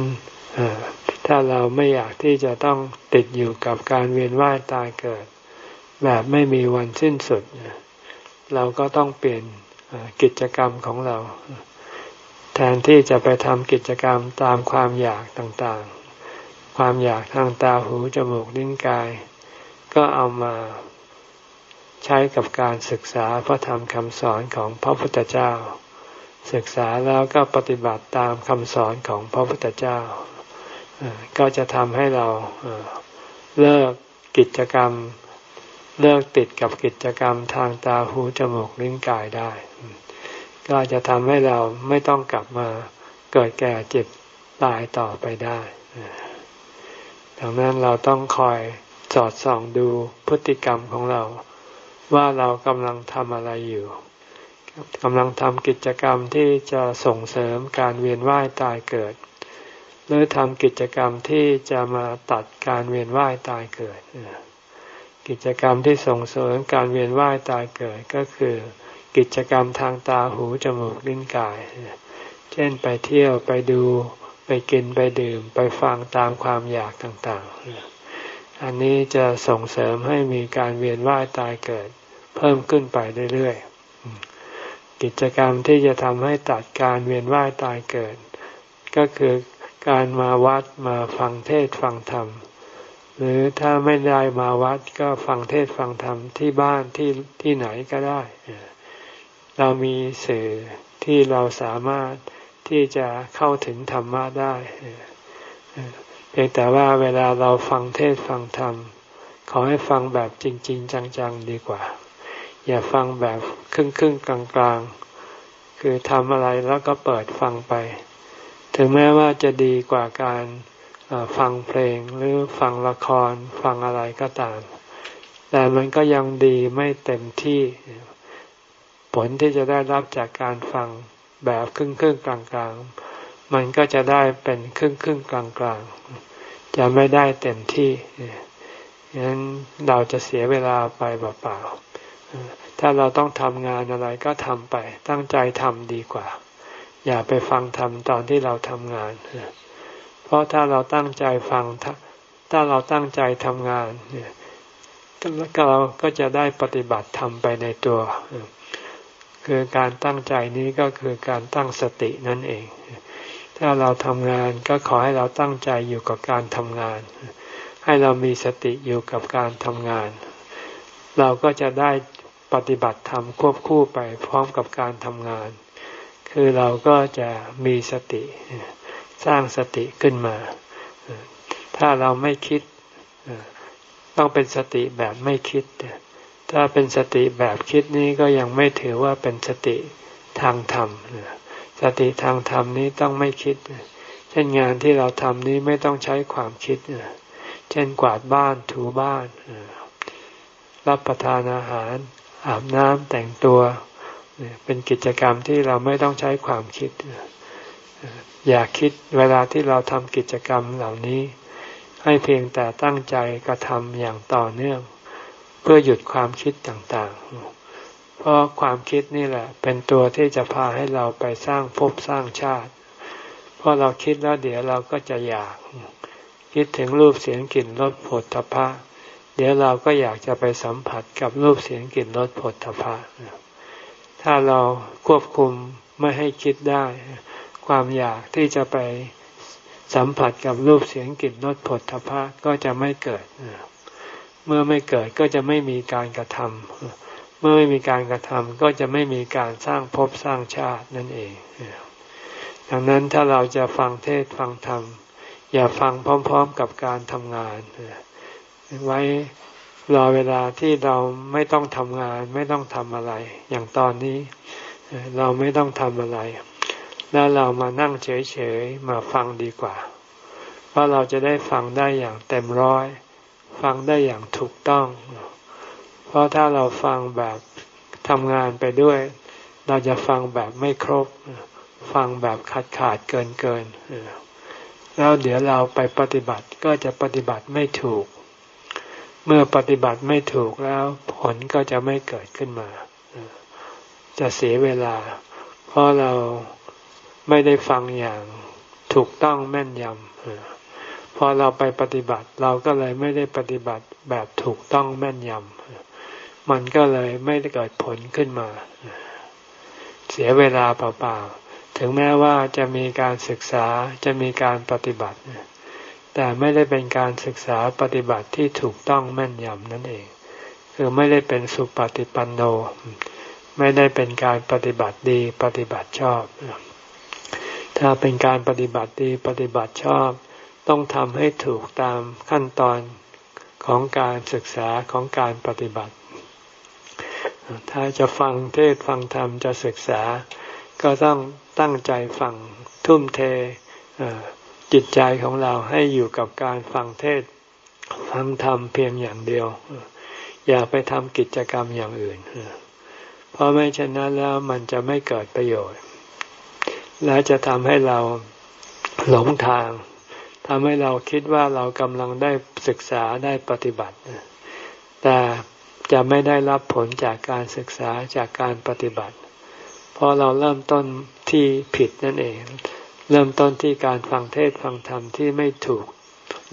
ถ้าเราไม่อยากที่จะต้องติดอยู่กับการเวียนว่ายตายเกิด แบบไม่มีวันสิ้นสุด เราก็ต้องเปลี่ยน กิจกรรมของเรา แทนที่จะไปทำกิจกรรมตามความอยากต่างๆ ความอยากทางตาหูจมูกลิ้นกาย ก็เอามาใช้กับการศึกษาพระธรรมคำสอนของพระพุทธเจ้า ศึกษาแล้วก็ปฏิบัติตามคำสอนของพระพุทธเจ้า ก็จะทำให้เราเลิกกิจกรรม เลิกติดกับกิจกรรมทางตาหูจมูกลิ้นกายได้ ก็จะทำให้เราไม่ต้องกลับมาเกิดแก่เจ็บตายต่อไปได้ดังนั้นเราต้องคอยสอดส่องดูพฤติกรรมของเรา ว่าเรากำลังทำอะไรอยู่กำลังทำกิจกรรมที่จะส่งเสริมการเวียนว่ายตายเกิด หรือทำกิจกรรมที่จะมาตัดการเวียนว่ายตายเกิด กิจกรรมที่ส่งเสริมการเวียนว่ายตายเกิดก็คือ กิจกรรมทางตาหูจมูกลิ้นกาย เช่นไปเที่ยวไปดูไปกินไปดื่มไปฟังตามความอยากต่างๆ อันนี้จะส่งเสริมให้มีการเวียนว่ายตายเกิด เพิ่มขึ้นไปเรื่อยๆ กิจกรรมที่จะทำให้ตัดการเวียนว่ายตายเกิด ก็คือการมาวัดมาฟังเทศฟังธรรม หรือถ้าไม่ได้มาวัดก็ฟังเทศฟังธรรมที่บ้านที่ที่ไหนก็ได้ เรามีสื่อที่เราสามารถที่จะเข้าถึงธรรมะได้เพียงแต่ว่าเวลาเราฟังเทศฟังธรรม ขอให้ฟังแบบจริง ๆ จัง ๆ ดีกว่า อย่าฟังแบบครึ่งๆกลางๆ คือทำอะไรแล้วก็เปิดฟังไป ถึงแม้ว่าจะดีกว่าการ ฟังเพลงหรือฟังละครฟังอะไรก็ตาม แต่มันก็ยังดีไม่เต็มที่ ผลที่จะได้รับจากการฟังแบบครึ่งครึ่งกลางกลางมันก็จะได้เป็นครึ่งครึ่งกลางกลางจะไม่ได้เต็มที่ฉะนั้นเราจะเสียเวลาไปเปล่าๆถ้าเราต้องทำงานอะไรก็ทำไป ตั้งใจทำดีกว่า อย่าไปฟังธรรมตอนที่เราทำงานเพ ราะถ้าเราตั้งใจฟัง ถ้าเราตั้งใจทำงานเนี่ยเราก็จะได้ปฏิบัติธรรมไปในตัว คือการตั้งใจนี้ก็คือการตั้งสตินั่นเอง ถ้าเราทำงานก็ขอให้เราตั้งใจอยู่กับการทำงาน ให้เรามีสติอยู่กับการทำงาน เราก็จะได้ปฏิบัติธรรมควบคู่ไปพร้อมกับการทำงาน คือเราก็จะมีสติ สร้างสติขึ้นมา ถ้าเราไม่คิดต้องเป็นสติแบบไม่คิด ถ้าเป็นสติแบบคิดนี้ก็ยังไม่ถือว่าเป็นสติทางธรรม สติทางธรรมนี้ต้องไม่คิด เช่นงานที่เราทำนี้ไม่ต้องใช้ความคิด เช่นกวาดบ้านถูบ้าน รับประทานอาหาร อาบน้ำแต่งตัว เป็นกิจกรรมที่เราไม่ต้องใช้ความคิด อย่าคิดเวลาที่เราทำกิจกรรมเหล่านี้ ให้เพียงแต่ตั้งใจกระทำอย่างต่อเนื่อง เพื่อหยุดความคิดต่างๆ เพราะความคิดนี่แหละ เป็นตัวที่จะพาให้เราไปสร้างภพสร้างชาติ เพราะเราคิดแล้วเดี๋ยวเราก็จะอยาก คิดถึงรูปเสียงกลิ่นรสผลทพะเดี๋ยวเราก็อยากจะไปสัมผัสกับรูปเสียงกลิ่นรสผลทพะถ้าเราควบคุมไม่ให้คิดได้ ความอยากที่จะไปสัมผัสกับรูปเสียงกลิ่นรสผลทพะก็จะไม่เกิด เมื่อไม่เกิดก็จะไม่มีการกระทำเมื่อไม่มีการกระทำก็จะไม่มีการสร้างภพสร้างชาตินั่นเอง ดังนั้นถ้าเราจะฟังเทศฟังธรรม อย่าฟังพร้อมๆกับการทำงาน ไว้รอเวลาที่เราไม่ต้องทำงาน ไม่ต้องทำอะไร อย่างตอนนี้เราไม่ต้องทำอะไร แล้วเรามานั่งเฉยๆมาฟังดีกว่าเพราะเราจะได้ฟังได้อย่างเต็มร้อย ฟังได้อย่างถูกต้อง เพราะถ้าเราฟังแบบทำงานไปด้วย เราจะฟังแบบไม่ครบ ฟังแบบขาดขาดเกินเกินแล้วเดี๋ยวเราไปปฏิบัติก็จะปฏิบัติไม่ถูก เมื่อปฏิบัติไม่ถูกแล้วผลก็จะไม่เกิดขึ้นมา จะเสียเวลา เพราะเรา ไม่ได้ฟังอย่างถูกต้องแม่นยำพอเราไปปฏิบัติ เราก็เลยไม่ได้ปฏิบัติแบบถูกต้องแม่นยำมันก็เลยไม่ได้เกิดผลขึ้นมา เสียเวลาเปล่าๆถึงแม้ว่าจะมีการศึกษาจะมีการปฏิบัติ แต่ไม่ได้เป็นการศึกษาปฏิบัติที่ถูกต้องแม่นยำนั่นเอง คือไม่ได้เป็นสุปฏิปันโน ไม่ได้เป็นการปฏิบัติดีปฏิบัติชอบ ถ้าเป็นการปฏิบัติดีปฏิบัติชอบ ต้องทำให้ถูกตามขั้นตอนของการศึกษาของการปฏิบัติ ถ้าจะฟังเทศฟังธรรมจะศึกษา ก็ต้องตั้งใจฟังทุ่มเทจิตใจของเราให้อยู่กับการฟังเทศฟังธรรมเพียงอย่างเดียว อย่าไปทำกิจกรรมอย่างอื่น เพราะไม่เช่นนั้นแล้วมันจะไม่เกิดประโยชน์ และจะทำให้เราหลงทางทำให้เราคิดว่าเรากำลังได้ศึกษาได้ปฏิบัติ แต่จะไม่ได้รับผลจากการศึกษาจากการปฏิบัติ เพราะเราเริ่มต้นที่ผิดนั่นเอง เริ่มต้นที่การฟังเทศฟังธรรมที่ไม่ถูก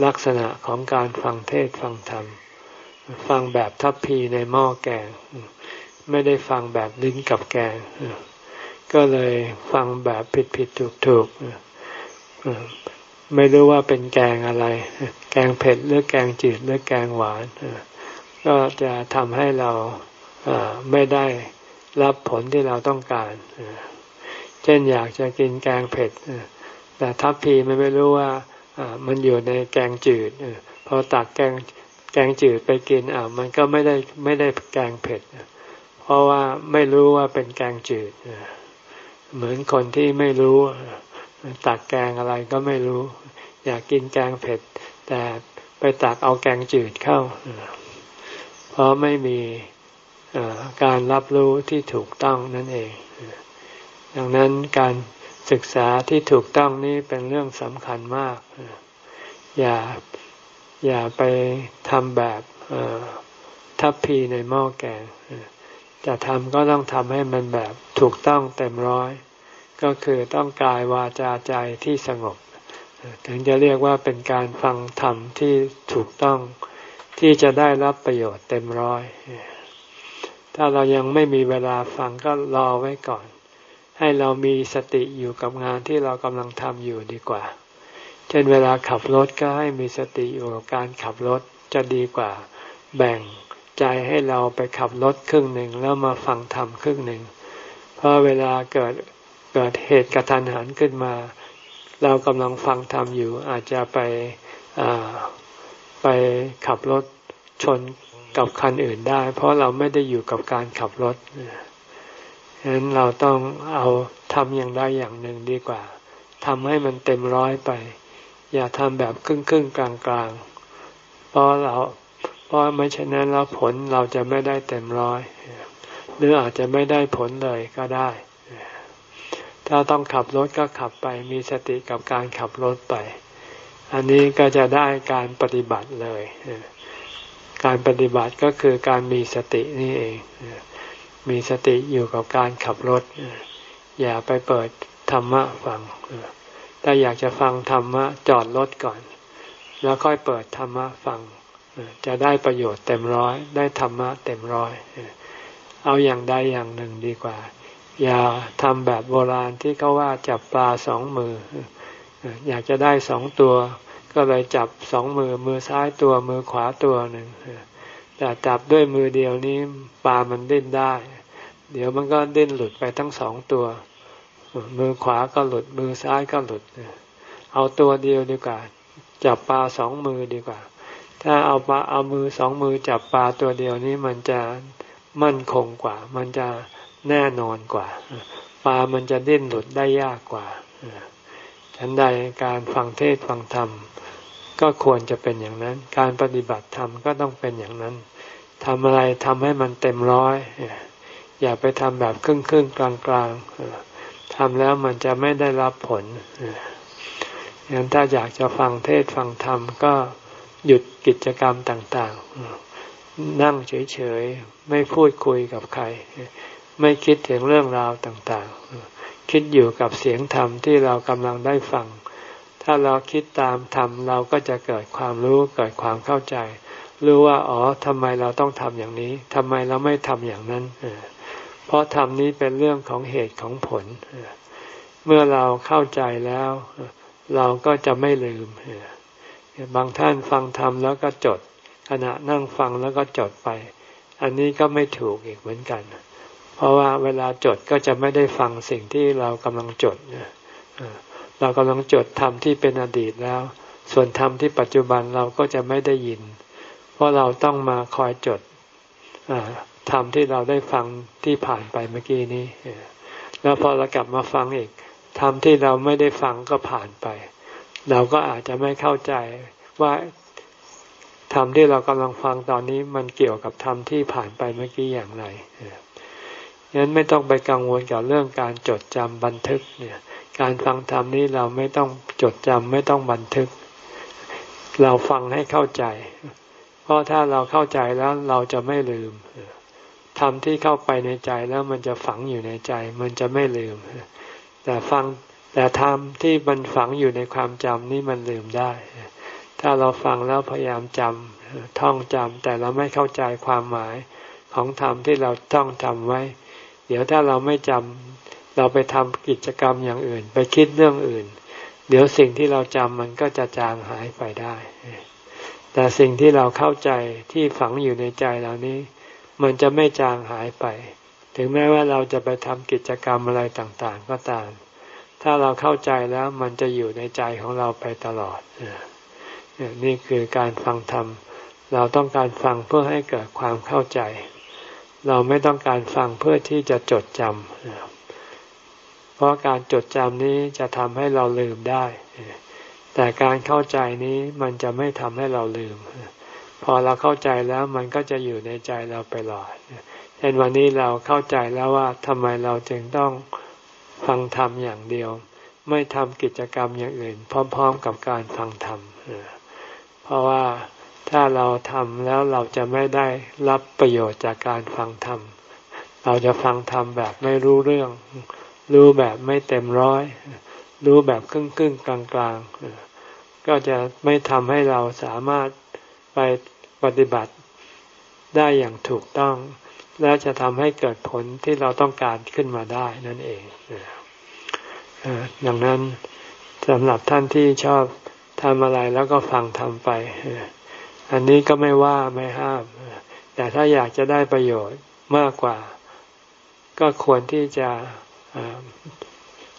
ลักษณะของการฟังเทศฟังธรรม ฟังแบบทัพพีในหม้อแกงไม่ได้ฟังแบบลิ้นกับแกง ก็เลยฟังแบบผิดผิดถูกถูกไม่รู้ว่าเป็นแกงอะไร แกงเผ็ดหรือแกงจืดหรือแกงหวานก็จะทำให้เราไม่ได้รับผลที่เราต้องการเช่นอยากจะกินแกงเผ็ดแต่ทัพพีไม่ไม่รู้ว่ามันอยู่ในแกงจืดพอตักแกงแกงจืดไปกินอ่ามันก็ไม่ได้ไม่ได้แกงเผ็ดเพราะว่าไม่รู้ว่าเป็นแกงจืด เหมือนคนที่ไม่รู้ตักแกงอะไรก็ไม่รู้ อยากกินแกงเผ็ด แต่ไปตักเอาแกงจืดเข้า เพราะไม่มีการรับรู้ที่ถูกต้องนั่นเอง ดังนั้นการศึกษาที่ถูกต้องนี้เป็นเรื่องสำคัญมาก อย่าอย่าไปทำแบบทัพพีในหม้อแกง จะทำก็ต้องทำให้มันแบบถูกต้องเต็มร้อย ก็คือต้องกายวาจาใจที่สงบ ถึงจะเรียกว่าเป็นการฟังธรรมที่ถูกต้องที่จะได้รับประโยชน์เต็มร้อย ถ้าเรายังไม่มีเวลาฟังก็รอไว้ก่อน ให้เรามีสติอยู่กับงานที่เรากำลังทำอยู่ดีกว่า เช่นเวลาขับรถก็ให้มีสติอยู่กับการขับรถจะดีกว่า แบ่ง ใจให้เราไปขับรถครึ่งหนึ่งแล้วมาฟังธรรมครึ่งหนึ่ง เพราะเวลาเกิดเกิดเหตุกระทันหันขึ้นมา เรากำลังฟังธรรมอยู่อาจจะไปไปขับรถชนกับคันอื่นได้ เพราะเราไม่ได้อยู่กับการขับรถฉะนั้นเราต้องเอาทำอย่างใดอย่างหนึ่งดีกว่าทำให้มันเต็มร้อยไป อย่าทำแบบครึ่งครึ่งกลางกลางเพราะเรา เพราะไม่เช่นนั้นแล้วผลเราจะไม่ได้เต็มร้อย หรืออาจจะไม่ได้ผลเลยก็ได้ ถ้าต้องขับรถก็ขับไปมีสติกับการขับรถไป อันนี้ก็จะได้การปฏิบัติเลย การปฏิบัติก็คือการมีสตินี่เอง มีสติอยู่กับการขับรถ อย่าไปเปิดธรรมะฟัง ถ้าอยากจะฟังธรรมะจอดรถก่อน แล้วค่อยเปิดธรรมะฟัง จะได้ประโยชน์เต็มร้อย ได้ธรรมะเต็มร้อยเอาอย่างใดอย่างหนึ่งดีกว่า อย่าทำแบบโบราณที่เขาว่าจับปลาสองมือ อยากจะได้สองตัว ก็เลยจับสองมือมือซ้ายตัวมือขวาตัวหนึ่งแต่จับด้วยมือเดียวนี้ปลามันดิ้นได้ เดี๋ยวมันก็ดิ้นหลุดไปทั้งสองตัว มือขวาก็หลุดมือซ้ายก็หลุด เอาตัวเดียวดีกว่า จับปลาสองมือดีกว่า ถ้าเอาปลาเอามือสองมือจับปลาตัวเดียวนี้มันจะมั่นคงกว่า มันจะแน่นอนกว่า ปลามันจะดิ้นหลุดได้ยากกว่าฉันใดการฟังเทศฟังธรรม ก็ควรจะเป็นอย่างนั้น การปฏิบัติธรรมก็ต้องเป็นอย่างนั้นทำอะไรทำให้มันเต็มร้อยอย่าไปทำแบบครึ่งครึ่งกลางกลางทำแล้วมันจะไม่ได้รับผลงั้นถ้าอยากจะฟังเทศฟังธรรมก็ หยุดกิจกรรมต่างๆ นั่งเฉยๆ ไม่พูดคุยกับใคร ไม่คิดถึงเรื่องราวต่างๆ คิดอยู่กับเสียงธรรมที่เรากำลังได้ฟัง ถ้าเราคิดตามธรรมเราก็จะเกิดความรู้เกิดความเข้าใจ รู้ว่าอ๋อทำไมเราต้องทำอย่างนี้ทำไมเราไม่ทำอย่างนั้น เพราะธรรมนี้เป็นเรื่องของเหตุของผล เมื่อเราเข้าใจแล้ว เราก็จะไม่ลืม บางท่านฟังธรรมแล้วก็จด ขณะนั่งฟังแล้วก็จดไป อันนี้ก็ไม่ถูกอีกเหมือนกัน เพราะว่าเวลาจดก็จะไม่ได้ฟังสิ่งที่เรากำลังจดเรากำลังจดธรรมที่เป็นอดีตแล้ว ส่วนธรรมที่ปัจจุบันเราก็จะไม่ได้ยิน เพราะเราต้องมาคอยจดธรรมที่เราได้ฟังที่ผ่านไปเมื่อกี้นี้ แล้วพอเรากลับมาฟังอีกธรรมที่เราไม่ได้ฟังก็ผ่านไป เราก็อาจจะไม่เข้าใจว่าธรรมที่เรากำลังฟังตอนนี้มันเกี่ยวกับธรรมที่ผ่านไปเมื่อกี้อย่างไรฉะนั้นไม่ต้องไปกังวลกับเรื่องการจดจำบันทึกเนี่ย การฟังธรรมนี้เราไม่ต้องจดจำไม่ต้องบันทึก เราฟังให้เข้าใจ เพราะถ้าเราเข้าใจแล้วเราจะไม่ลืมธรรมที่เข้าไปในใจแล้วมันจะฝังอยู่ในใจ มันจะไม่ลืม แต่ฟัง แต่ธรรมที่มันฝังอยู่ในความจำนี่มันลืมได้ ถ้าเราฟังแล้วพยายามจำท่องจำแต่เราไม่เข้าใจความหมายของธรรมที่เราต้องจำไว้ เดี๋ยวถ้าเราไม่จำเราไปทำกิจกรรมอย่างอื่น ไปคิดเรื่องอื่น เดี๋ยวสิ่งที่เราจำมันก็จะจางหายไปได้ แต่สิ่งที่เราเข้าใจที่ฝังอยู่ในใจเรานี้ มันจะไม่จางหายไป ถึงแม้ว่าเราจะไปทำกิจกรรมอะไรต่างๆ ก็ตาม ถ้าเราเข้าใจแล้วมันจะอยู่ในใจของเราไปตลอดนี่คือการฟังธรรม เราต้องการฟังเพื่อให้เกิดความเข้าใจ เราไม่ต้องการฟังเพื่อที่จะจดจำเพราะการจดจำนี้จะทำให้เราลืมได้ แต่การเข้าใจนี้มันจะไม่ทำให้เราลืม พอเราเข้าใจแล้วมันก็จะอยู่ในใจเราไปหลอดเช่นวันนี้เราเข้าใจแล้วว่าทำไมเราจึงต้อง ฟังธรรมอย่างเดียว ไม่ทำกิจกรรมอย่างอื่น พร้อม ๆ กับการฟังธรรมเพราะว่าถ้าเราทำแล้วเราจะไม่ได้รับประโยชน์จากการฟังธรรม เราจะฟังธรรมแบบไม่รู้เรื่อง รู้แบบไม่เต็มร้อย รู้แบบครึ่งครึ่งกลางกลางก็จะไม่ทำให้เราสามารถไปปฏิบัติได้อย่างถูกต้อง และจะทำให้เกิดผลที่เราต้องการขึ้นมาได้นั่นเองดังนั้นสำหรับท่านที่ชอบทำอะไรแล้วก็ฟังทำไป อันนี้ก็ไม่ว่าไม่ห้าม แต่ถ้าอยากจะได้ประโยชน์มากกว่า ก็ควรที่จะ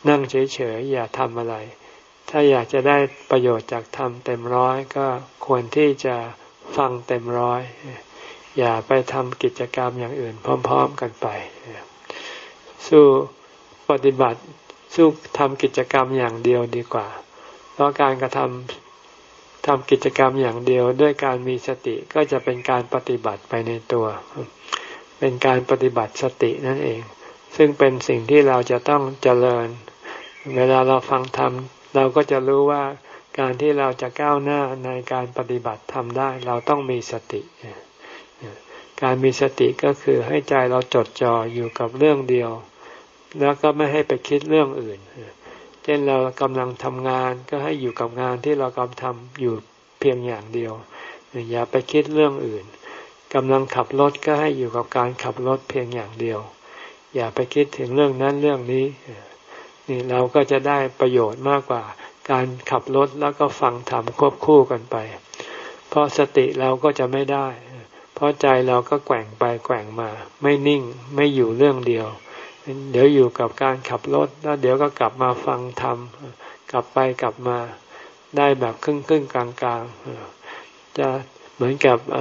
นั่งเฉยๆอย่าทำอะไร ถ้าอยากจะได้ประโยชน์จากทำเต็มร้อย ก็ควรที่จะฟังเต็มร้อย อย่าไปทำกิจกรรมอย่างอื่น พร้อม ๆ กันไป สู้ปฏิบัติสู้ทำกิจกรรมอย่างเดียวดีกว่า เพราะการกระทำทำกิจกรรมอย่างเดียว ด้วยการมีสติก็จะเป็นการปฏิบัติไปในตัว เป็นการปฏิบัติสตินั่นเอง ซึ่งเป็นสิ่งที่เราจะต้องเจริญ เวลาเราฟังธรรมเราก็จะรู้ว่าการที่เราจะก้าวหน้าในการปฏิบัติทำได้ เราต้องมีสติ การมีสติก็คือให้ใจเราจดจ่ออยู่กับเรื่องเดียว แล้วก็ไม่ให้ไปคิดเรื่องอื่น เช่นเรากำลังทำงานก็ให้อยู่กับงานที่เรากำลังทำอยู่เพียงอย่างเดียว อย่าไปคิดเรื่องอื่นกำลังขับรถก็ให้อยู่กับการขับรถเพียงอย่างเดียว อย่าไปคิดถึงเรื่องนั้นเรื่องนี้ นี่เราก็จะได้ประโยชน์มากกว่าการขับรถแล้วก็ฟังธรรมควบคู่กันไป เพราะสติเราก็จะไม่ได้ ราะใจเราก็แกว่งไปแกว่งมา ไม่นิ่งไม่อยู่เรื่องเดียว เดี๋ยวอยู่กับการขับรถแล้วเดี๋ยวก็กลับมาฟังธรรมกลับไปกลับมาได้แบบครึ่งครึ่งกลางกลางจะเหมือนกับเ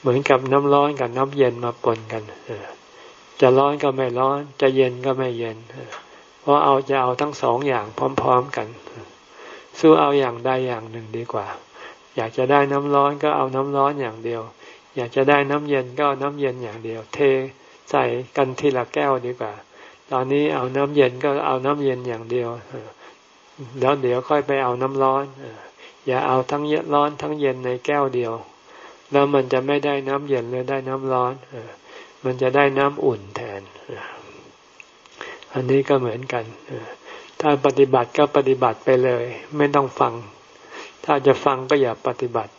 เหมือนกับน้ำร้อนกับน้ำเย็นมาปนกันจะร้อนก็ไม่ร้อน จะเย็นก็ไม่เย็นเพราะเอาจะเอาทั้งสองอย่างพร้อม ๆกัน สู้เอาอย่างใดอย่างหนึ่งดีกว่า อยากจะได้น้ำร้อนก็เอาน้ำร้อนอย่างเดียว อยากจะได้น้ำเย็นก็เอาน้ำเย็นอย่างเดียว เทใส่กันทีละแก้วดีกว่า ตอนนี้เอาน้ำเย็นก็เอาน้ำเย็นอย่างเดียวแล้วเดี๋ยวค่อยไปเอาน้ำร้อนอย่าเอาทั้งเย็นร้อนทั้งเย็นในแก้วเดียว แล้วมันจะไม่ได้น้ำเย็นหรือได้น้ำร้อนมันจะได้น้ำอุ่นแทนอันนี้ก็เหมือนกันถ้าปฏิบัติก็ปฏิบัติไปเลย ไม่ต้องฟัง ถ้าจะฟังก็อย่าปฏิบัติ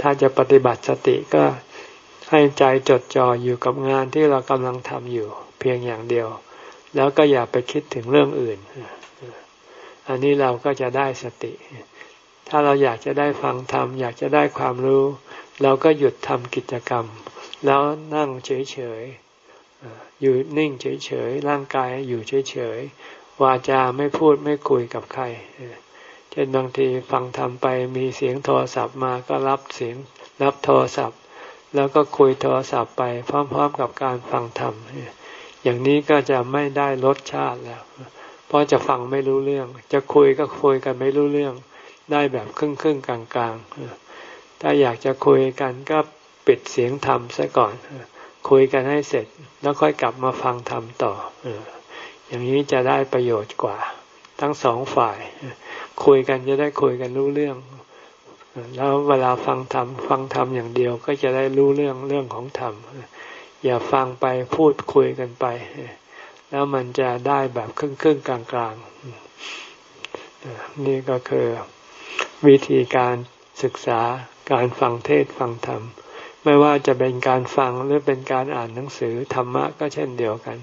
ถ้าจะปฏิบัติสติก็ให้ใจจดจ่ออยู่กับงานที่เรากำลังทำอยู่ เพียงอย่างเดียว แล้วก็อย่าไปคิดถึงเรื่องอื่น อันนี้เราก็จะได้สติ ถ้าเราอยากจะได้ฟังธรรมอยากจะได้ความรู้ เราก็หยุดทำกิจกรรม แล้วนั่งเฉยๆอยู่นิ่งเฉยๆร่างกายอยู่เฉยๆวาจาไม่พูดไม่คุยกับใคร เช่นบางทีฟังธรรมไปมีเสียงโทรศัพท์มาก็รับเสียงรับโทรศัพท์ แล้วก็คุยโทรศัพท์ไปพร้อม ๆ กับการฟังธรรมอย่างนี้ก็จะไม่ได้รสชาติแล้ว เพราะจะฟังไม่รู้เรื่อง จะคุยก็คุยกันไม่รู้เรื่อง ได้แบบครึ่งครึ่งกลางกลางถ้าอยากจะคุยกันก็ปิดเสียงธรรมซะก่อน คุยกันให้เสร็จแล้วค่อยกลับมาฟังธรรมต่ออย่างนี้จะได้ประโยชน์กว่า ทั้งสองฝ่าย คุยกันจะได้คุยกันรู้เรื่อง แล้วเวลาฟังธรรมฟังธรรมอย่างเดียวก็จะได้รู้เรื่องเรื่องของธรรมอย่าฟังไปพูดคุยกันไป แล้วมันจะได้แบบครึ่งครึ่งกลางกลางนี่ก็คือวิธีการศึกษาการฟังเทศฟังธรรม ไม่ว่าจะเป็นการฟังหรือเป็นการอ่านหนังสือธรรมะก็เช่นเดียวกัน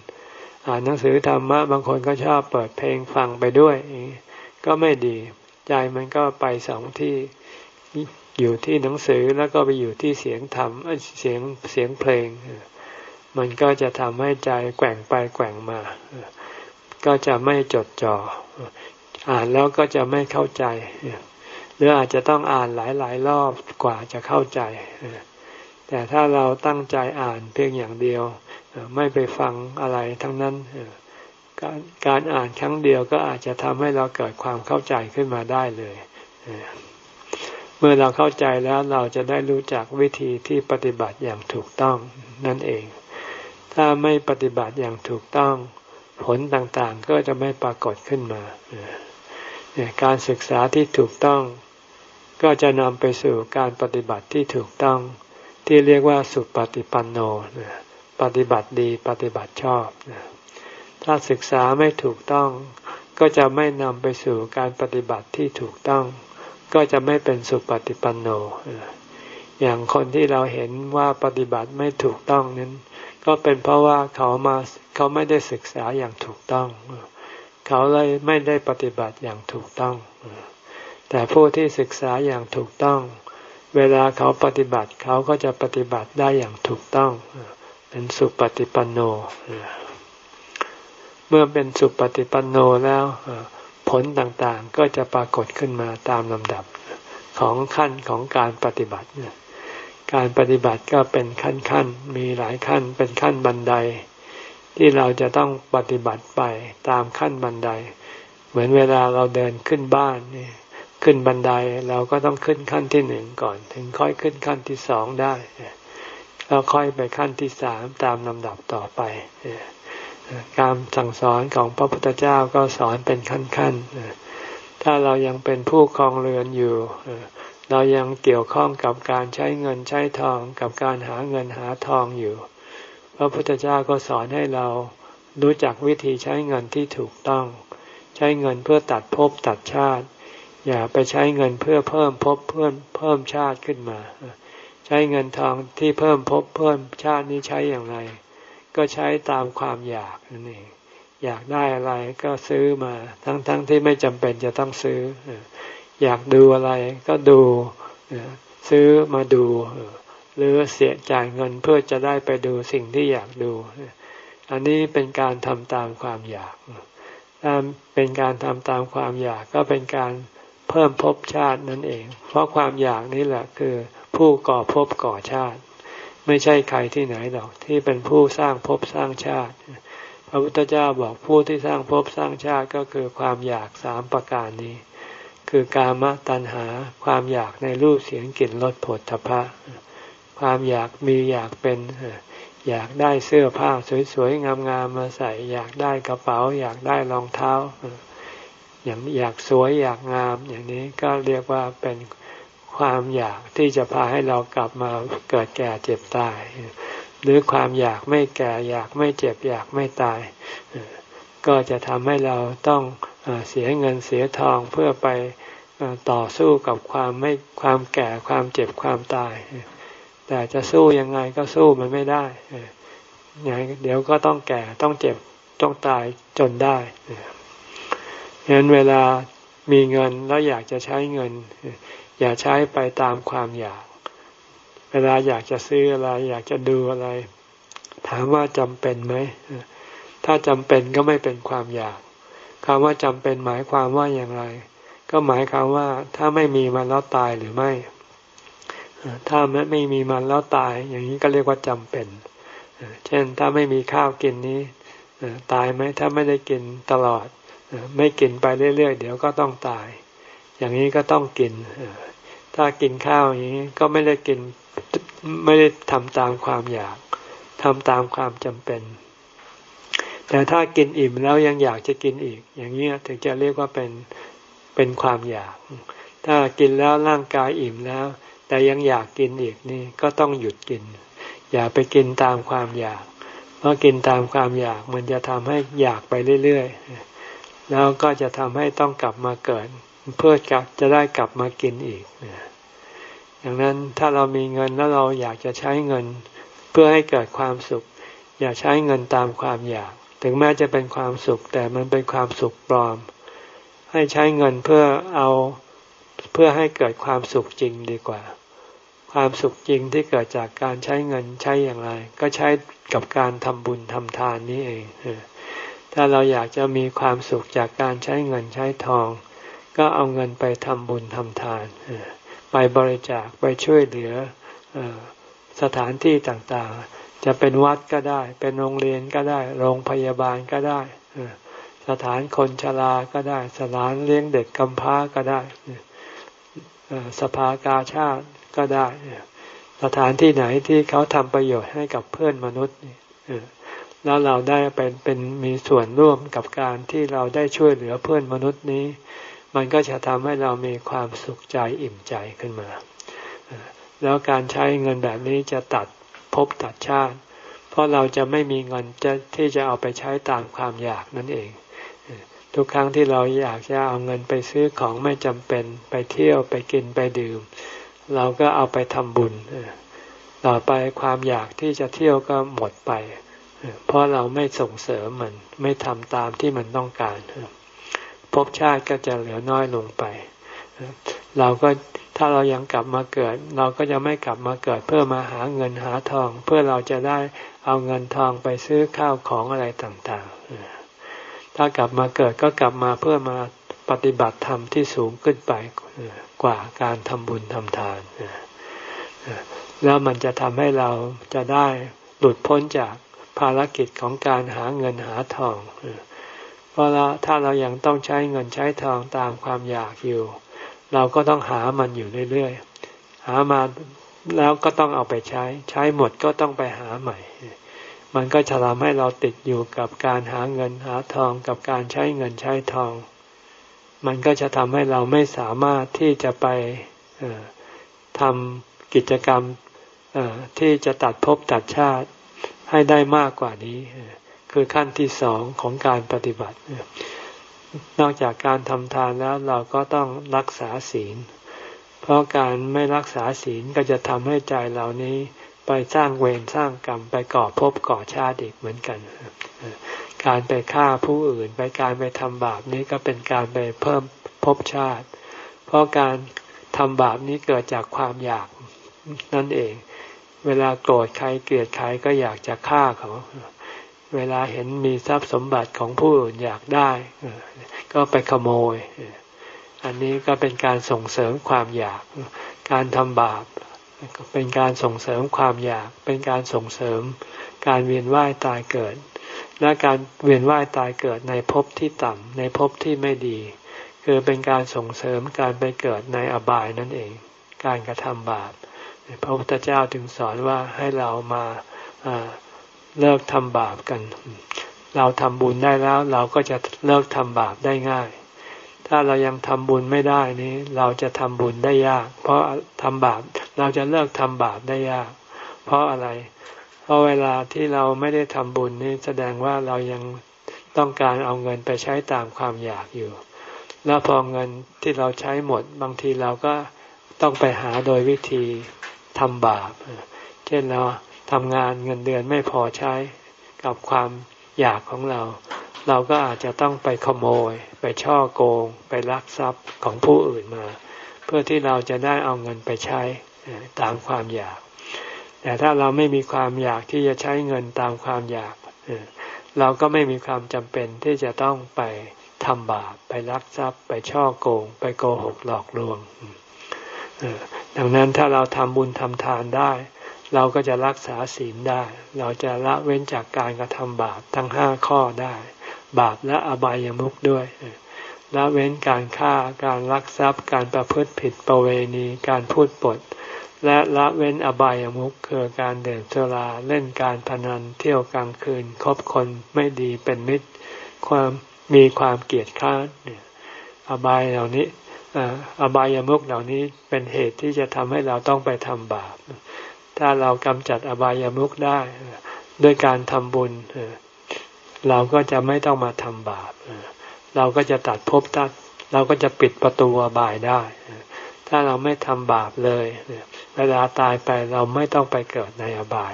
อ่านหนังสือธรรมะบางคนก็ชอบเปิดเพลงฟังไปด้วย ก็ไม่ดี ใจมันก็ไปสองที่อยู่ที่หนังสือแล้วก็ไปอยู่ที่เสียงธรรมเสียงเสียงเพลง มันก็จะทำให้ใจแกว่งไปแกว่งมา ก็จะไม่จดจอ่ออ่านแล้วก็จะไม่เข้าใจ หรืออาจจะต้องอ่านหลายๆรอบกว่าจะเข้าใจ แต่ถ้าเราตั้งใจอ่านเพียงอย่างเดียว ไม่ไปฟังอะไรทั้งนั้น การการอ่านครั้งเดียวก็อาจจะทำให้เราเกิดความเข้าใจขึ้นมาได้เลย เมื่อเราเข้าใจแล้วเราจะได้รู้จักวิธีที่ปฏิบัติอย่างถูกต้องนั่นเอง ถ้าไม่ปฏิบัติอย่างถูกต้อง ผลต่างๆก็จะไม่ปรากฏขึ้นมา การศึกษาที่ถูกต้อง ก็จะนำไปสู่การปฏิบัติที่ถูกต้อง ที่เรียกว่าสุปฏิปันโน ปฏิบัติดีปฏิบัติชอบ ถ้าศึกษาไม่ถูกต้อง ก็จะไม่นำไปสู่การปฏิบัติที่ถูกต้อง ก็จะไม่เป็นสุปฏิปันโน อย่างคนที่เราเห็นว่าปฏิบัติไม่ถูกต้องนั้น ก็เป็นเพราะว่าเขามาเขาไม่ได้ศึกษาอย่างถูกต้อง เขาเลยไม่ได้ปฏิบัติอย่างถูกต้อง แต่ผู้ที่ศึกษาอย่างถูกต้อง เวลาเขาปฏิบัติเขาก็จะปฏิบัติได้อย่างถูกต้อง เป็นสุปฏิปันโน เมื่อเป็นสุปฏิปันโนแล้วผลต่างๆก็จะปรากฏขึ้นมาตามลำดับของขั้นของการปฏิบัติการปฏิบัติก็เป็นขั้นขั้นมีหลายขั้นเป็นขั้นบันได ที่เราจะต้องปฏิบัติไปตามขั้นบันได เหมือนเวลาเราเดินขึ้นบ้านนี่ขึ้นบันไดเราก็ต้องขึ้นขั้นที่หนึ่งก่อน ถึงค่อยขึ้นขั้นที่สองได้แล้วค่อยไปขั้นที่สามตามลำดับต่อไป การสั่งสอนของพระพุทธเจ้าก็สอนเป็นขั้นๆ ถ้าเรายังเป็นผู้ครองเรือนอยู่ เรายังเกี่ยวข้องกับการใช้เงินใช้ทองกับการหาเงินหาทองอยู่ พระพุทธเจ้าก็สอนให้เรารู้จักวิธีใช้เงินที่ถูกต้อง ใช้เงินเพื่อตัดภพตัดชาติ อย่าไปใช้เงินเพื่อเพิ่มภพเพิ่มเพิ่มชาติขึ้นมา ใช้เงินทองที่เพิ่มภพเพิ่มชาตินี้ใช้อย่างไร ก็ใช้ตามความอยากนั่นเองอยากได้อะไรก็ซื้อมาทั้งๆทที่ไม่จำเป็นจะต้องซื้อ อยากดูอะไรก็ดูซื้อมาดู หรือเสียจ่ายเงินเพื่อจะได้ไปดูสิ่งที่อยากดู อันนี้เป็นการทำตามความอยากถ้าเป็นการทำตามความอยากก็เป็นการเพิ่มภพชาตินั่นเอง เพราะความอยากนี่แหละคือผู้ก่อภพก่อชาติ ไม่ใช่ใครที่ไหนหรอกที่เป็นผู้สร้างภพสร้างชาติ พระพุทธเจ้าบอกผู้ที่สร้างภพสร้างชาติก็คือความอยากสามประการนี้ คือกามตัณหาความอยากในรูปเสียงกลิ่นรสผลทพะ ความอยากมีอยากเป็นอยากได้เสื้อผ้าสวยๆงามๆมาใส่ อยากได้กระเป๋า อยากได้รองเท้าอย่างอยากสวยอยากงามอย่างนี้ก็เรียกว่าเป็น ความอยากที่จะพาให้เรากลับมาเกิดแก่เจ็บตาย หรือความอยากไม่แก่อยากไม่เจ็บอยากไม่ตาย ก็จะทำให้เราต้องเสียเงินเสียทองเพื่อไปต่อสู้กับความไม่ความแก่ความเจ็บความตาย แต่จะสู้ยังไงก็สู้มันไม่ได้อย่างเดี๋ยวก็ต้องแก่ต้องเจ็บต้องตายจนได้ฉะนั้นเวลามีเงินแล้วอยากจะใช้เงิน อย่าใช้ไปตามความอยาก เวลาอยากจะซื้ออะไร อยากจะดูอะไร ถามว่าจำเป็นไหม ถ้าจำเป็นก็ไม่เป็นความอยากคำว่าจำเป็นหมายความว่าอย่างไร ก็หมายความว่าถ้าไม่มีมันแล้วตายหรือไม่ ถ้าไม่มีมันแล้วตาย อย่างนี้ก็เรียกว่าจำเป็น เช่นถ้าไม่มีข้าวกินนี้ตายไหมถ้าไม่ได้กินตลอด ไม่กินไปเรื่อยๆ เดี๋ยวก็ต้องตาย อย่างนี้ก็ต้องกิน ถ้ากินข้าวอย่างนี้ก็ไม่ได้กินไม่ได้ทำตามความอยากทำตามความจำเป็น แต่ถ้ากินอิ่มแล้วยังอยากจะกินอีก อย่างนี้ถึงจะเรียกว่าเป็นเป็นความอยาก ถ้ากินแล้วร่างกายอิ่มแล้ว แต่ยังอยากกินอีกนี่ก็ต้องหยุดกิน อย่าไปกินตามความอยาก เพราะกินตามความอยากมันจะทำให้อยากไปเรื่อยๆแล้วก็จะทำให้ต้องกลับมาเกิด เพื่อกลับจะได้กลับมากินอีกอย่างนั้นถ้าเรามีเงินแล้วเราอยากจะใช้เงิน เพื่อให้เกิดความสุข อย่าใช้เงินตามความอยาก ถึงแม้จะเป็นความสุข แต่มันเป็นความสุขปลอม ให้ใช้เงินเพื่อเอาเพื่อให้เกิดความสุขจริงดีกว่า ความสุขจริงที่เกิดจากการใช้เงินใช้อย่างไร ก็ใช้กับการทำบุญทำทานนี้เองถ้าเราอยากจะมีความสุขจากการใช้เงินใช้ทอง ก็เอาเงินไปทำบุญทำทาน ไปบริจาคไปช่วยเหลือสถานที่ต่างๆ จะเป็นวัดก็ได้ เป็นโรงเรียนก็ได้ โรงพยาบาลก็ได้ สถานคนชราก็ได้ สถานเลี้ยงเด็กกำพร้าก็ได้ สภากาชาติก็ได้ สถานที่ไหนที่เขาทำประโยชน์ให้กับเพื่อนมนุษย์แล้วเราได้เป็นเป็นมีส่วนร่วมกับการที่เราได้ช่วยเหลือเพื่อนมนุษย์นี้ มันก็จะทำให้เรามีความสุขใจอิ่มใจขึ้นมา แล้วการใช้เงินแบบนี้จะตัดภพตัดชาติ เพราะเราจะไม่มีเงินจะที่จะเอาไปใช้ตามความอยากนั่นเอง ทุกครั้งที่เราอยากจะเอาเงินไปซื้อของไม่จำเป็นไปเที่ยวไปกินไปดื่ม เราก็เอาไปทำบุญ ต่อไปความอยากที่จะเที่ยวก็หมดไป เพราะเราไม่ส่งเสริมมันไม่ทำตามที่มันต้องการ ภพชาติก็จะเหลือน้อยลงไป เราก็ถ้าเรายังกลับมาเกิด เราก็จะไม่กลับมาเกิดเพื่อมาหาเงินหาทอง เพื่อเราจะได้เอาเงินทองไปซื้อข้าวของอะไรต่างๆ ถ้ากลับมาเกิดก็กลับมาเพื่อมาปฏิบัติธรรมที่สูงขึ้นไปกว่าการทำบุญทำทาน แล้วมันจะทำให้เราจะได้หลุดพ้นจากภารกิจของการหาเงินหาทอง เพราะถ้าเรายังต้องใช้เงินใช้ทองตามความอยากอยู่ เราก็ต้องหามันอยู่เรื่อยๆ หามาแล้วก็ต้องเอาไปใช้ ใช้หมดก็ต้องไปหาใหม่ มันก็จะทำให้เราติดอยู่กับการหาเงินหาทองกับการใช้เงินใช้ทอง มันก็จะทำให้เราไม่สามารถที่จะไปทำกิจกรรมที่จะตัดภพตัดชาติให้ได้มากกว่านี้ คือขั้นที่สองของการปฏิบัติ นอกจากการทำทานแล้วเราก็ต้องรักษาศีล เพราะการไม่รักษาศีลก็จะทำให้ใจเหล่านี้ไปสร้างเวรสร้างกรรมไปก่อภพก่อชาติอีกเหมือนกัน การไปฆ่าผู้อื่น ไปการไปทำบาปนี้ก็เป็นการไปเพิ่มภพชาติ เพราะการทำบาปนี้เกิดจากความอยากนั่นเอง เวลาโกรธใครเกลียดใครก็อยากจะฆ่าเขา เวลาเห็นมีทรัพย์สมบัติของผู้อื่นอยากได้ก็ไปขโมย อันนี้ก็เป็นการส่งเสริมความอยาก การทำบาปเป็นการส่งเสริมความอยาก เป็นการส่งเสริม การเวียนว่ายตายเกิด และการเวียนว่ายตายเกิดในภพที่ต่ำในภพที่ไม่ดี คือเป็นการส่งเสริมการไปเกิดในอบายนั่นเอง การกระทำบาปพระพุทธเจ้าถึงสอนว่าให้เรามาา เลิกทำบาปกัน เราทำบุญได้แล้ว เราก็จะเลิกทำบาปได้ง่าย ถ้าเรายังทำบุญไม่ได้นี้ เราจะทำบุญได้ยาก เพราะทำบาปเราจะเลิกทำบาปได้ยาก เพราะอะไร เพราะเวลาที่เราไม่ได้ทำบุญนี่แสดงว่าเรายังต้องการเอาเงินไปใช้ตามความอยากอยู่ แล้วพอเงินที่เราใช้หมด บางทีเราก็ต้องไปหาโดยวิธีทำบาป เช่นเรา ทำงานเงินเดือนไม่พอใช้กับความอยากของเรา เราก็อาจจะต้องไปขโมย ไปช่อโกง ไปลักทรัพย์ของผู้อื่นมา เพื่อที่เราจะได้เอาเงินไปใช้ตามความอยาก แต่ถ้าเราไม่มีความอยากที่จะใช้เงินตามความอยาก เราก็ไม่มีความจำเป็นที่จะต้องไปทำบาปไปลักทรัพย์ ไปช่อโกง ไปโกหกหลอกลวงดังนั้นถ้าเราทำบุญทำทานได้ เราก็จะรักษาศีลได้ เราจะละเว้นจากการกระทำบาปทั้งห้าข้อได้ บาปและอบายามุขด้วยละเว้นการฆ่าการลักทรัพย์ การประพฤติผิดประเวณี การพูดปด และละเว้นอบายามุขคือการเดินสุราเล่นการพนันเที่ยวกลางคืนคบคนไม่ดีเป็นมิตร ความมีความเกลียดค้านอบายเหล่านี้อบายามุขเหล่านี้เป็นเหตุที่จะทำให้เราต้องไปทำบาป ถ้าเรากำจัดอบายามุขได้ด้วยการทำบุญเราก็จะไม่ต้องมาทำบาปเราก็จะตัดภพตัดเราก็จะปิดประตูอบายได้ ถ้าเราไม่ทำบาปเลย เวลาตายไปเราไม่ต้องไปเกิดในอบาย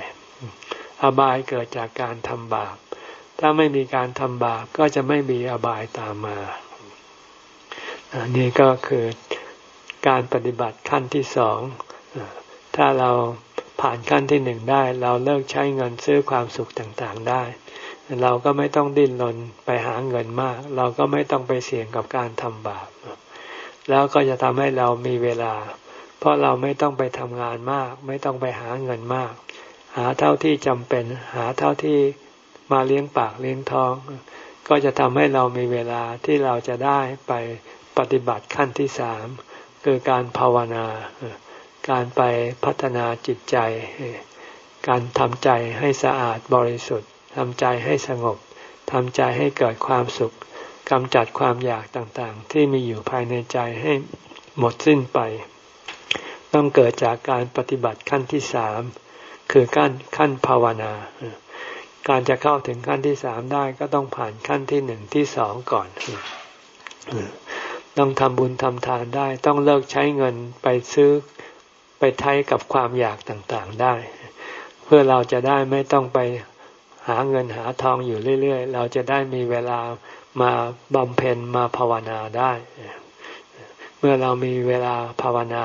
อบายเกิดจากการทำบาป ถ้าไม่มีการทำบาปก็จะไม่มีอบายตามมาอันี่ก็คือการปฏิบัติขั้นที่สอง ถ้าเรา ผ่านขั้นที่หนึ่งได้ เราเลิกใช้เงินซื้อความสุขต่างๆได้ เราก็ไม่ต้องดิ้นรนไปหาเงินมาก เราก็ไม่ต้องไปเสี่ยงกับการทำบาป แล้วก็จะทำให้เรามีเวลา เพราะเราไม่ต้องไปทำงานมาก ไม่ต้องไปหาเงินมาก หาเท่าที่จำเป็น หาเท่าที่มาเลี้ยงปากเลี้ยงท้อง ก็จะทำให้เรามีเวลาที่เราจะได้ไปปฏิบัติขั้นที่สามคือการภาวนา การไปพัฒนาจิตใจ การทำใจให้สะอาดบริสุทธิ์ทำใจให้สงบทำใจให้เกิดความสุขกำจัดความอยากต่างๆ ที่มีอยู่ภายในใจให้หมดสิ้นไป ต้องเกิดจากการปฏิบัติขั้นที่สามคือขั้นขั้นภาวนา การจะเข้าถึงขั้นที่สามได้ก็ต้องผ่านขั้นที่หนึ่งที่สองก่อน ต้องทำบุญทำทานได้ ต้องเลิกใช้เงินไปซื้อ ไปไทยกับความอยากต่างๆได้ เพื่อเราจะได้ไม่ต้องไปหาเงินหาทองอยู่เรื่อย ๆ เราจะได้มีเวลามาบำเพ็ญมาภาวนาได้ เมื่อเรามีเวลาภาวนา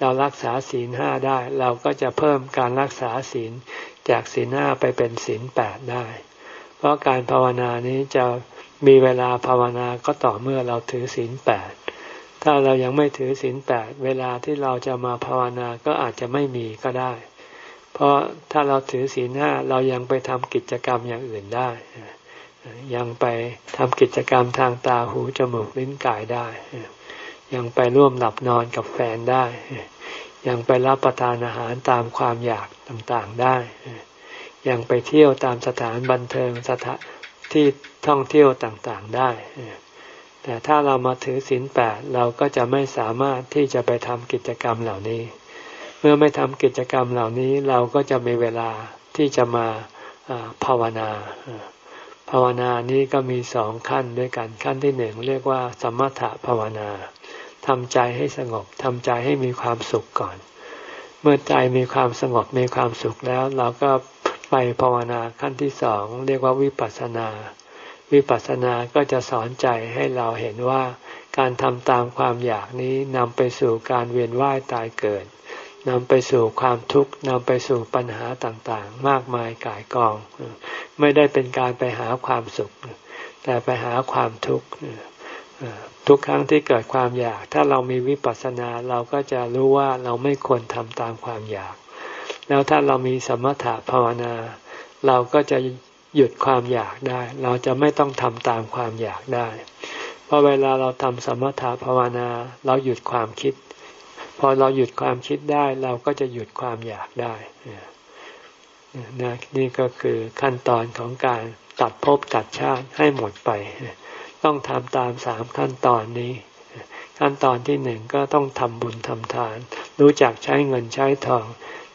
เรารักษาศีลห้าได้ เราก็จะเพิ่มการรักษาศีลจากศีลห้าไปเป็นศีลแปดได้ เพราะการภาวนานี้จะมีเวลาภาวนาก็ต่อเมื่อเราถือศีลแปด ถ้าเรายังไม่ถือศีลแปดเวลาที่เราจะมาภาวนาก็อาจจะไม่มีก็ได้ เพราะถ้าเราถือศีลห้าเรายังไปทำกิจกรรมอย่างอื่นได้ ยังไปทำกิจกรรมทางตาหูจมูกลิ้นกายได้ ยังไปร่วมหลับนอนกับแฟนได้ ยังไปรับประทานอาหารตามความอยากต่างๆได้ ยังไปเที่ยวตามสถานบันเทิงสถานที่ท่องเที่ยวต่างๆได้ แต่ถ้าเรามาถือศีลแปดเราก็จะไม่สามารถที่จะไปทำกิจกรรมเหล่านี้ เมื่อไม่ทำกิจกรรมเหล่านี้เราก็จะมีเวลาที่จะมาภาวนา ภาวนานี้ก็มีสองขั้นด้วยกันขั้นที่หนึ่งเรียกว่าสมถะภาวนาทำใจให้สงบทำใจให้มีความสุขก่อน เมื่อใจมีความสงบมีความสุขแล้ว เราก็ไปภาวนาขั้นที่สองเรียกว่าวิปัสสนา วิปัสสนาก็จะสอนใจให้เราเห็นว่าการทำตามความอยากนี้นำไปสู่การเวียนว่ายตายเกิดนำไปสู่ความทุกข์นำไปสู่ปัญหาต่างๆ มากมายกายกอง ไม่ได้เป็นการไปหาความสุข แต่ไปหาความทุกข์ทุกครั้งที่เกิดความอยาก ถ้าเรามีวิปัสสนาเราก็จะรู้ว่าเราไม่ควรทำตามความอยาก แล้วถ้าเรามีสมถะภาวนา เราก็จะ หยุดความอยากได้ เราจะไม่ต้องทำตามความอยากได้ เพราะเวลาเราทำสมถะภาวนา เราหยุดความคิด พอเราหยุดความคิดได้ เราก็จะหยุดความอยากได้นะนี่ก็คือขั้นตอนของการตัดภพตัดชาติให้หมดไป ต้องทำตามสามขั้นตอนนี้ ขั้นตอนที่หนึ่งก็ต้องทำบุญทำทาน รู้จักใช้เงินใช้ทอง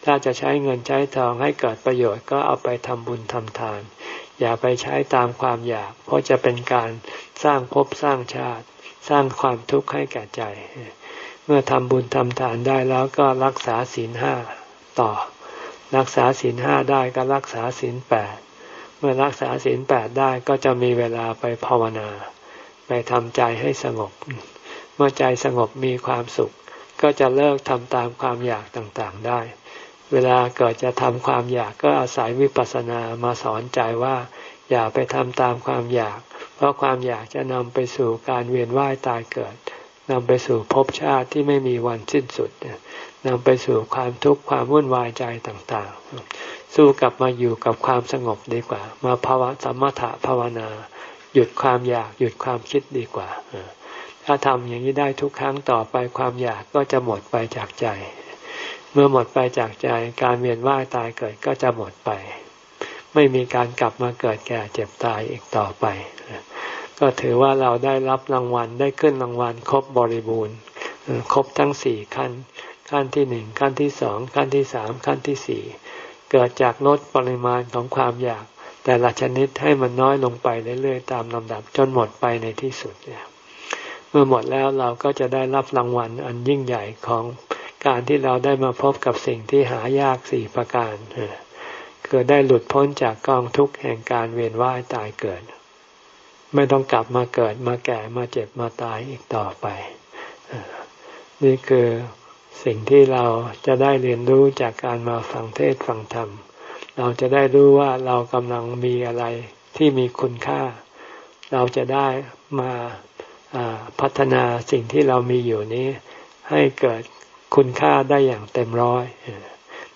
ถ้าจะใช้เงินใช้ทองให้เกิดประโยชน์ก็เอาไปทำบุญทำทาน อย่าไปใช้ตามความอยาก เพราะจะเป็นการสร้างภพสร้างชาติ สร้างความทุกข์ให้แก่ใจ เมื่อทำบุญทำทานได้แล้วก็รักษาศีลห้าต่อ รักษาศีลห้าได้ก็รักษาศีลแปดเมื่อรักษาศีลแปดได้ก็จะมีเวลาไปภาวนา ไปทำใจให้สงบ เมื่อใจสงบมีความสุข ก็จะเลิกทำตามความอยากต่างๆได้ เวลาเกิดจะทำความอยากก็อาศัยวิปัสสนามาสอนใจว่าอย่าไปทำตามความอยาก เพราะความอยากจะนำไปสู่การเวียนว่ายตายเกิดนำไปสู่ภพชาติที่ไม่มีวันสิ้นสุดนำไปสู่ความทุกข์ความวุ่นวายใจต่างๆ สู้กลับมาอยู่กับความสงบดีกว่า มาภาวะสมถะภาวนา หยุดความอยากหยุดความคิดดีกว่า ถ้าทำอย่างนี้ได้ทุกครั้งต่อไปความอยากก็จะหมดไปจากใจ เมื่อหมดไปจากใจการเวียนว่ายตายเกิดก็จะหมดไป ไม่มีการกลับมาเกิดแก่เจ็บตายอีกต่อไป ก็ถือว่าเราได้รับรางวัลได้ขึ้นรางวัลครบบริบูรณ์ ครบทั้งสี่ขั้น ขั้นที่หนึ่งขั้นที่สองขั้นที่สามขั้นที่สี่เกิดจากลดปริมาณของความอยาก แต่ละชนิดให้มันน้อยลงไปเรื่อยๆตามลำดับจนหมดไปในที่สุดเนี่ยเมื่อหมดแล้วเราก็จะได้รับรางวัลอันยิ่งใหญ่ของ การที่เราได้มาพบกับสิ่งที่หายากสี่ประการคือได้หลุดพ้นจากกองทุกข์แห่งการเวียนว่ายตายเกิด ไม่ต้องกลับมาเกิดมาแก่มาเจ็บมาตายอีกต่อไป นี่คือสิ่งที่เราจะได้เรียนรู้จากการมาฟังเทศฟังธรรม เราจะได้รู้ว่าเรากำลังมีอะไรที่มีคุณค่า เราจะได้มาพัฒนาสิ่งที่เรามีอยู่นี้ ให้เกิด คุณค่าได้อย่างเต็มร้อย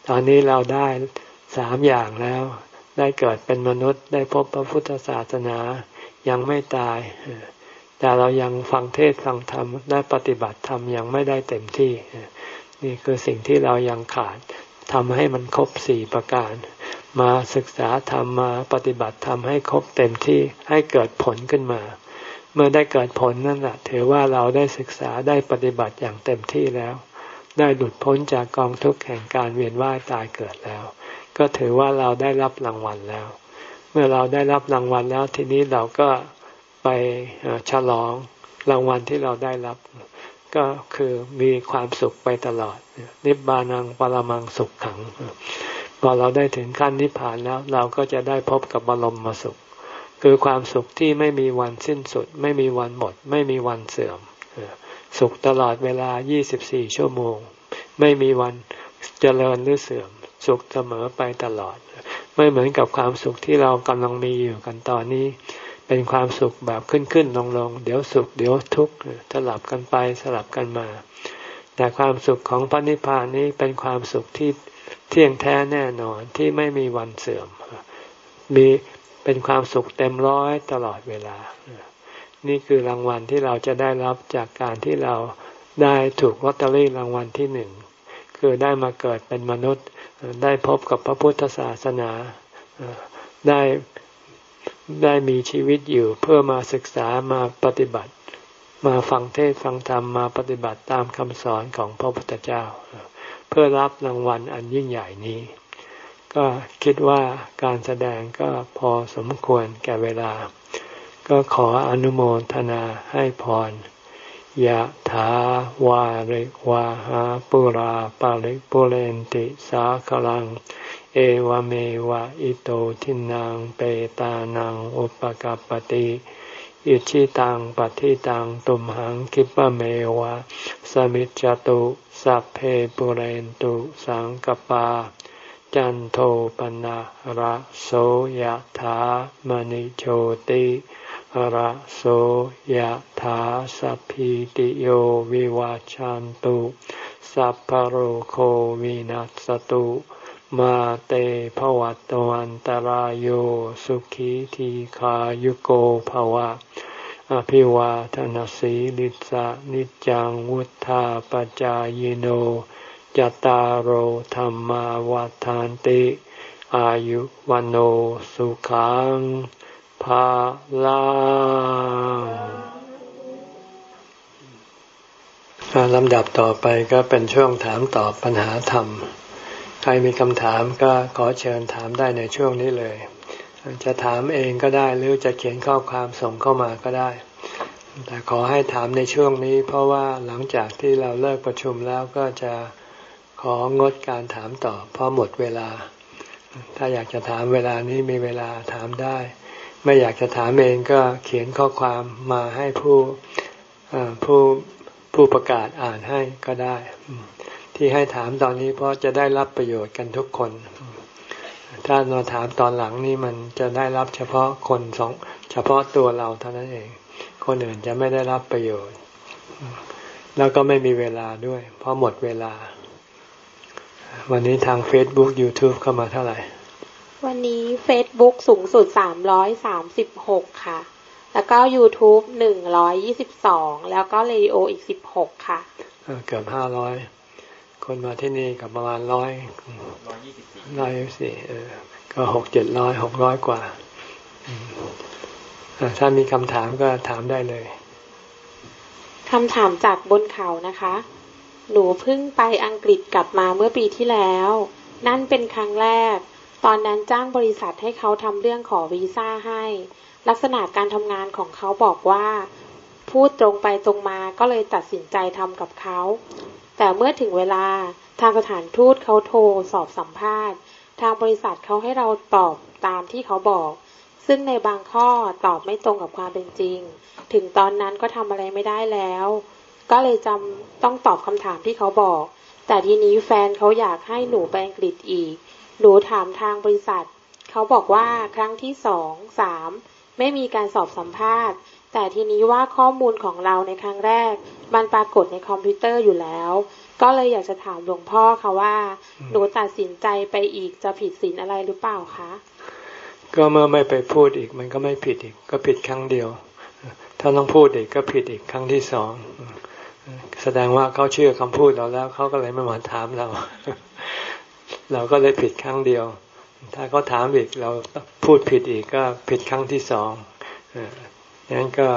ตอนนี้เราได้สามอย่างแล้ว ได้เกิดเป็นมนุษย์ได้พบพระพุทธศาสนายังไม่ตาย แต่เรายังฟังเทศฟังธรรมได้ปฏิบัติธรรมยังไม่ได้เต็มที่ นี่คือสิ่งที่เรายังขาดทำให้มันครบสี่ประการ มาศึกษาธรรมมาปฏิบัติธรรมให้ครบเต็มที่ให้เกิดผลขึ้นมา เมื่อได้เกิดผลนั่นแหละถือว่าเราได้ศึกษาได้ปฏิบัติอย่างเต็มที่แล้ว ได้หลุดพ้นจากกองทุกข์แห่งการเวียนว่ายตายเกิดแล้ว ก็ถือว่าเราได้รับรางวัลแล้ว เมื่อเราได้รับรางวัลแล้วทีนี้เราก็ไปฉลองรางวัลที่เราได้รับ ก็คือมีความสุขไปตลอด นิบานังปรมังสุขขังพอเราได้ถึงขั้นนิพพานแล้ว เราก็จะได้พบกับบรมมาสุข คือความสุขที่ไม่มีวันสิ้นสุด ไม่มีวันหมด ไม่มีวันเสื่อม สุขตลอดเวลา 24 ชั่วโมง ไม่มีวันเจริญหรือเสื่อม สุขเสมอไปตลอด ไม่เหมือนกับความสุขที่เรากำลังมีอยู่กันตอนนี้ เป็นความสุขแบบขึ้นขึ้นลงลงเดี๋ยวสุขเดี๋ยวทุกข์สลับกันไปสลับกันมา แต่ความสุขของพระนิพพานนี้เป็นความสุขที่เที่ยงแท้แน่นอนที่ไม่มีวันเสื่อม มีเป็นความสุขเต็มร้อยตลอดเวลา นี่คือรางวัลที่เราจะได้รับจากการที่เราได้ถูกลอตเตอรี่รางวัลที่หนึ่งคือได้มาเกิดเป็นมนุษย์ ได้พบกับพระพุทธศาสนา ได้ได้มีชีวิตอยู่เพื่อมาศึกษามาปฏิบัติ มาฟังเทศฟังธรรมมาปฏิบัติตามคำสอนของพระพุทธเจ้า เพื่อรับรางวัลอันยิ่งใหญ่นี้ ก็คิดว่าการแสดงก็พอสมควรแก่เวลา ก็ขออนุโมทนาให้พรยะถาวาริวาหาปุราปาริปุเรนติสาคลัง เอวเมวะอิโตทินังเปตานังอุปกัปติอิชิตังปฏิตังตุมหังคิปะเมวะสมิจจตุสัพเพปุเรนตุสังกปา จันโทปนะระโสยะถามณิโชติ ระโสยถาสัพพิติโยวิวาจันตุสัพพโรโควินัสตุมาเตภวัตวันตารโยสุขีทีขายุโกภวะ อภิวาทนสีลิสะนิจังวุธาปจายโนจตารโหธรรมวาทานติ อายุวันโอสุขัง ภาลังลำดับต่อไปก็เป็นช่วงถามตอบปัญหาธรรม ใครมีคำถามก็ขอเชิญถามได้ในช่วงนี้เลย จะถามเองก็ได้หรือจะเขียนข้อความส่งเข้ามาก็ได้ แต่ขอให้ถามในช่วงนี้ เพราะว่าหลังจากที่เราเลิกประชุมแล้วก็จะของดการถามตอบเพราะหมดเวลา ถ้าอยากจะถามเวลานี้มีเวลาถามได้ ไม่อยากจะถามเองก็เขียนข้อความมาให้ผู้ผู้ผู้ประกาศอ่านให้ก็ได้ ที่ให้ถามตอนนี้เพราะจะได้รับประโยชน์กันทุกคน ถ้าเราถามตอนหลังนี่มันจะได้รับเฉพาะคนสองเฉพาะตัวเราเท่านั้นเอง คนอื่นจะไม่ได้รับประโยชน์ แล้วก็ไม่มีเวลาด้วย เพราะหมดเวลา วันนี้ทาง Facebook YouTube เข้ามาเท่าไหร่ วันนี้ Facebook สูงสุด 336 ค่ะ แล้วก็ YouTube 122 แล้วก็เรดิโออีก 16 ค่ะ เกือบ 500 คนมาที่นี่กับประมาณร้อยร้อยสี่ก็หกเจ็ดร้อยหกร้อยกว่า ถ้ามีคำถามก็ถามได้เลย คำถามจากบนเขานะคะ หนูเพิ่งไปอังกฤษกลับมาเมื่อปีที่แล้ว นั่นเป็นครั้งแรก ตอนนั้นจ้างบริษัทให้เขาทำเรื่องขอวีซ่าให้ ลักษณะการทำงานของเขาบอกว่า พูดตรงไปตรงมาก็เลยตัดสินใจทำกับเขา แต่เมื่อถึงเวลาทางสถานทูตเขาโทรสอบสัมภาษณ์ ทางบริษัทเขาให้เราตอบตามที่เขาบอก ซึ่งในบางข้อตอบไม่ตรงกับความเป็นจริง ถึงตอนนั้นก็ทำอะไรไม่ได้แล้ว ก็เลยจำต้องตอบคำถามที่เขาบอก แต่ทีนี้แฟนเขาอยากให้หนูไปอังกฤษอีก หนูถามทางบริษัท เขาบอกว่าครั้งที่สองสามไม่มีการสอบสัมภาษณ์ แต่ทีนี้ว่าข้อมูลของเราในครั้งแรก มันปรากฏในคอมพิวเตอร์อยู่แล้ว ก็เลยอยากจะถามหลวงพ่อค่ะว่า หนูตัดสินใจไปอีกจะผิดศีลอะไรหรือเปล่าคะก็เมื่อไม่ไปพูดอีกมันก็ไม่ผิดอีก ก็ผิดครั้งเดียว ถ้าต้องพูดอีกก็ผิดอีกครั้งที่สองแสดงว่าเขาเชื่อคำพูดเราแล้วเขาก็เลยไม่มาถามเรา เราก็เลยผิดครั้งเดียว ถ้าเขาถามอีกเราพูดผิดอีกก็ผิดครั้งที่สองนั้นก็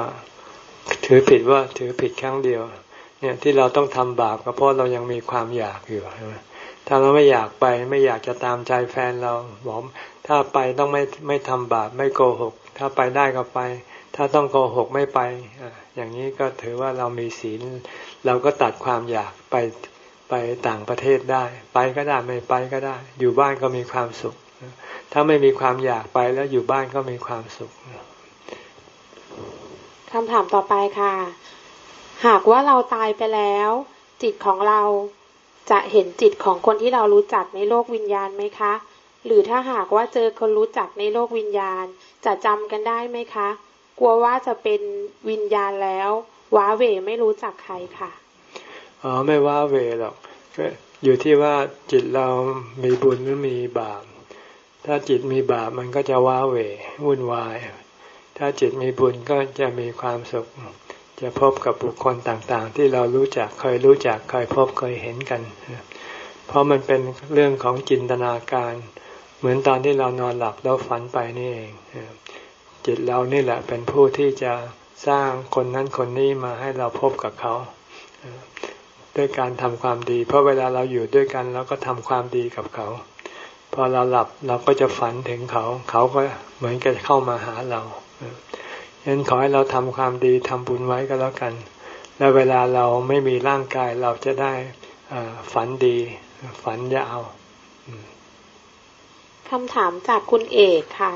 ถือผิดว่าถือผิดครั้งเดียว เนี่ยที่เราต้องทำบาปก็เพราะเรายังมีความอยากอยู่ใช่ไหมถ้าเราไม่อยากไปไม่อยากจะตามใจแฟนเราบอกถ้าไปต้องไม่ไม่ทำบาปไม่โกหก ถ้าไปได้ก็ไป ถ้าต้องโกหกไม่ไป อย่างนี้ก็ถือว่าเรามีศีล เราก็ตัดความอยากไป ไปต่างประเทศได้ ไปก็ได้ไม่ไปก็ได้ อยู่บ้านก็มีความสุข ถ้าไม่มีความอยากไปแล้วอยู่บ้านก็มีความสุขคำถามต่อไปค่ะ หากว่าเราตายไปแล้ว จิตของเราจะเห็นจิตของคนที่เรารู้จักในโลกวิญญาณไหมคะ หรือถ้าหากว่าเจอคนรู้จักในโลกวิญญาณ จะจำกันได้ไหมคะ กลัวว่าจะเป็นวิญญาณแล้วว้าเวไม่รู้จักใครค่ะอ๋อไม่ว้าเวหรอก อยู่ที่ว่าจิตเรามีบุญหรือมีบาป ถ้าจิตมีบาปมันก็จะว้าเหววุ่นวาย ถ้าจิตมีบุญก็จะมีความสุข จะพบกับบุคคลต่างๆ ที่เรารู้จักเคยรู้จักเคยพบเคยเห็นกัน เพราะมันเป็นเรื่องของจินตนาการ เหมือนตอนที่เรานอนหลับแล้วฝันไปนี่เอง จิตเรานี่แหละเป็นผู้ที่จะสร้างคนนั้นคนนี้มาให้เราพบกับเขา ด้วยการทำความดี เพราะเวลาเราอยู่ด้วยกันเราก็ทำความดีกับเขา พอเราหลับเราก็จะฝันถึงเขา เขาก็เหมือนกับเข้ามาหาเราฉะนั้นขอให้เราทำความดีทำบุญไว้ก็แล้วกัน แล้วเวลาเราไม่มีร่างกายเราจะได้ฝันดีฝันยาวคำถามจากคุณเอกค่ะ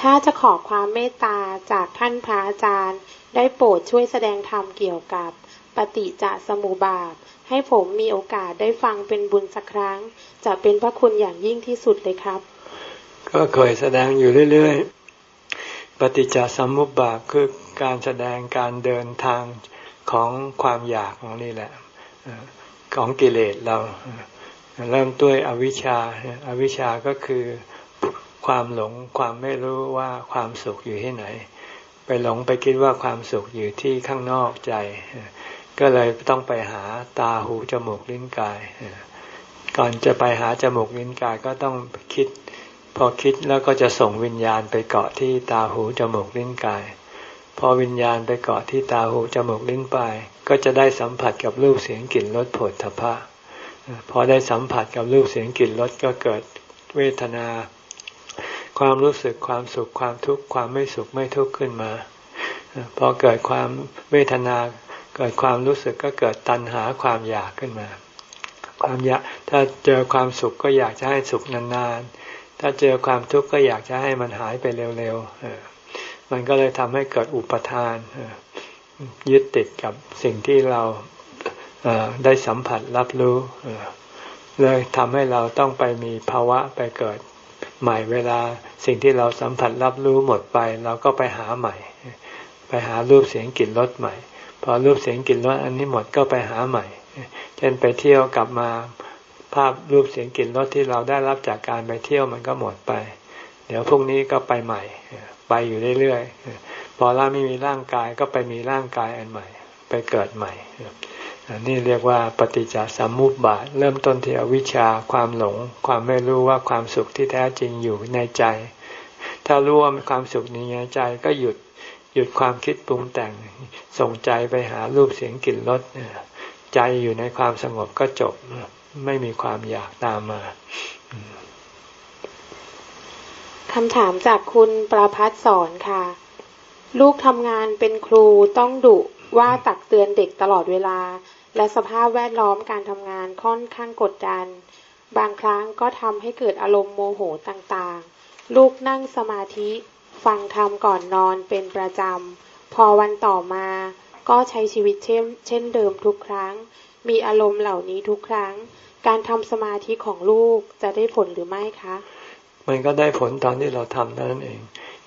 ถ้าจะขอความเมตตาจากท่านพระอาจารย์ ได้โปรดช่วยแสดงธรรมเกี่ยวกับ ปฏิจจสมุปบาท ให้ผมมีโอกาสได้ฟังเป็นบุญสักครั้ง จะเป็นพระคุณอย่างยิ่งที่สุดเลยครับ ก็เคยแสดงอยู่เรื่อยๆ ปฏิจจสมุปบาทคือการแสดงการเดินทางของความอยากของนี่แหละของกิเลสเรา เริ่มด้วยอวิชชาอาวิชชาก็คือความหลงความไม่รู้ว่าความสุขอยู่ที่ไหน ไปหลงไปคิดว่าความสุขอยู่ที่ข้างนอกใจ ก็เลยต้องไปหาตาหูจมูกลิ้นกาย ก่อนจะไปหาจมูกลิ้นกายก็ต้องคิด พอคิดแล้วก็จะส่งวิญญาณไปเกาะที่ตาหูจมูกลิ้นกาย พอวิญญาณไปเกาะที่ตาหูจมูกลิ้นปลาย ก็จะได้สัมผัสกับรูปเสียงกลิ่นรสผลทพะพอได้สัมผัสกับรูปเสียงกลิ่นรสก็เกิดเวทนา ความรู้สึกความสุขความทุกข์ความไม่สุขไม่ทุกข์ขึ้นมา พอเกิดความเวทนา เกิดความรู้สึกก็เกิดตัณหาความอยากขึ้นมา ความอยากถ้าเจอความสุขก็อยากจะให้สุขนานๆ ถ้าเจอความทุกข์ก็อยากจะให้มันหายไปเร็วๆมันก็เลยทำให้เกิดอุปทานยึดติดกับสิ่งที่เราได้สัมผัสรับรู้เลยทำให้เราต้องไปมีภาวะไปเกิดใหม่เวลาสิ่งที่เราสัมผัสรับรู้หมดไป เราก็ไปหาใหม่ ไปหารูปเสียงกลิ่นรสใหม่ พอรูปเสียงกลิ่นรสอันนี้หมดก็ไปหาใหม่ เช่นไปเที่ยวกลับมาภาพรูปเสียงกลิ่นรสที่เราได้รับจากการไปเที่ยวมันก็หมดไป เดี๋ยวพรุ่งนี้ก็ไปใหม่ ไปอยู่เรื่อยๆ พอเราไม่มีร่างกายก็ไปมีร่างกายอันใหม่ ไปเกิดใหม่ นี่เรียกว่าปฏิจจสมุปบาท เริ่มต้นที่อวิชชาความหลง ความไม่รู้ว่าความสุขที่แท้จริงอยู่ในใจ ถ้ารู้ว่าความสุขนี้ในใจก็หยุด ยุดความคิดปรุงแต่ง ส่งใจไปหารูปเสียงกลิ่นรสใจอยู่ในความสงบก็จบ ไม่มีความอยากตามมาคำถามจากคุณประพัฒสอนค่ะ ลูกทำงานเป็นครูต้องดุว่าตักเตือนเด็กตลอดเวลา และสภาพแวดล้อมการทำงานค่อนข้างกดดัน บางครั้งก็ทำให้เกิดอารมณ์โมโหต่างๆ ลูกนั่งสมาธิ ฟังธรรมก่อนนอนเป็นประจำ พอวันต่อมาก็ใช้ชีวิตเช่นเช่นเดิมทุกครั้ง มีอารมณ์เหล่านี้ทุกครั้ง การทำสมาธิของลูกจะได้ผลหรือไม่คะ มันก็ได้ผลตอนที่เราทำนั่นเอง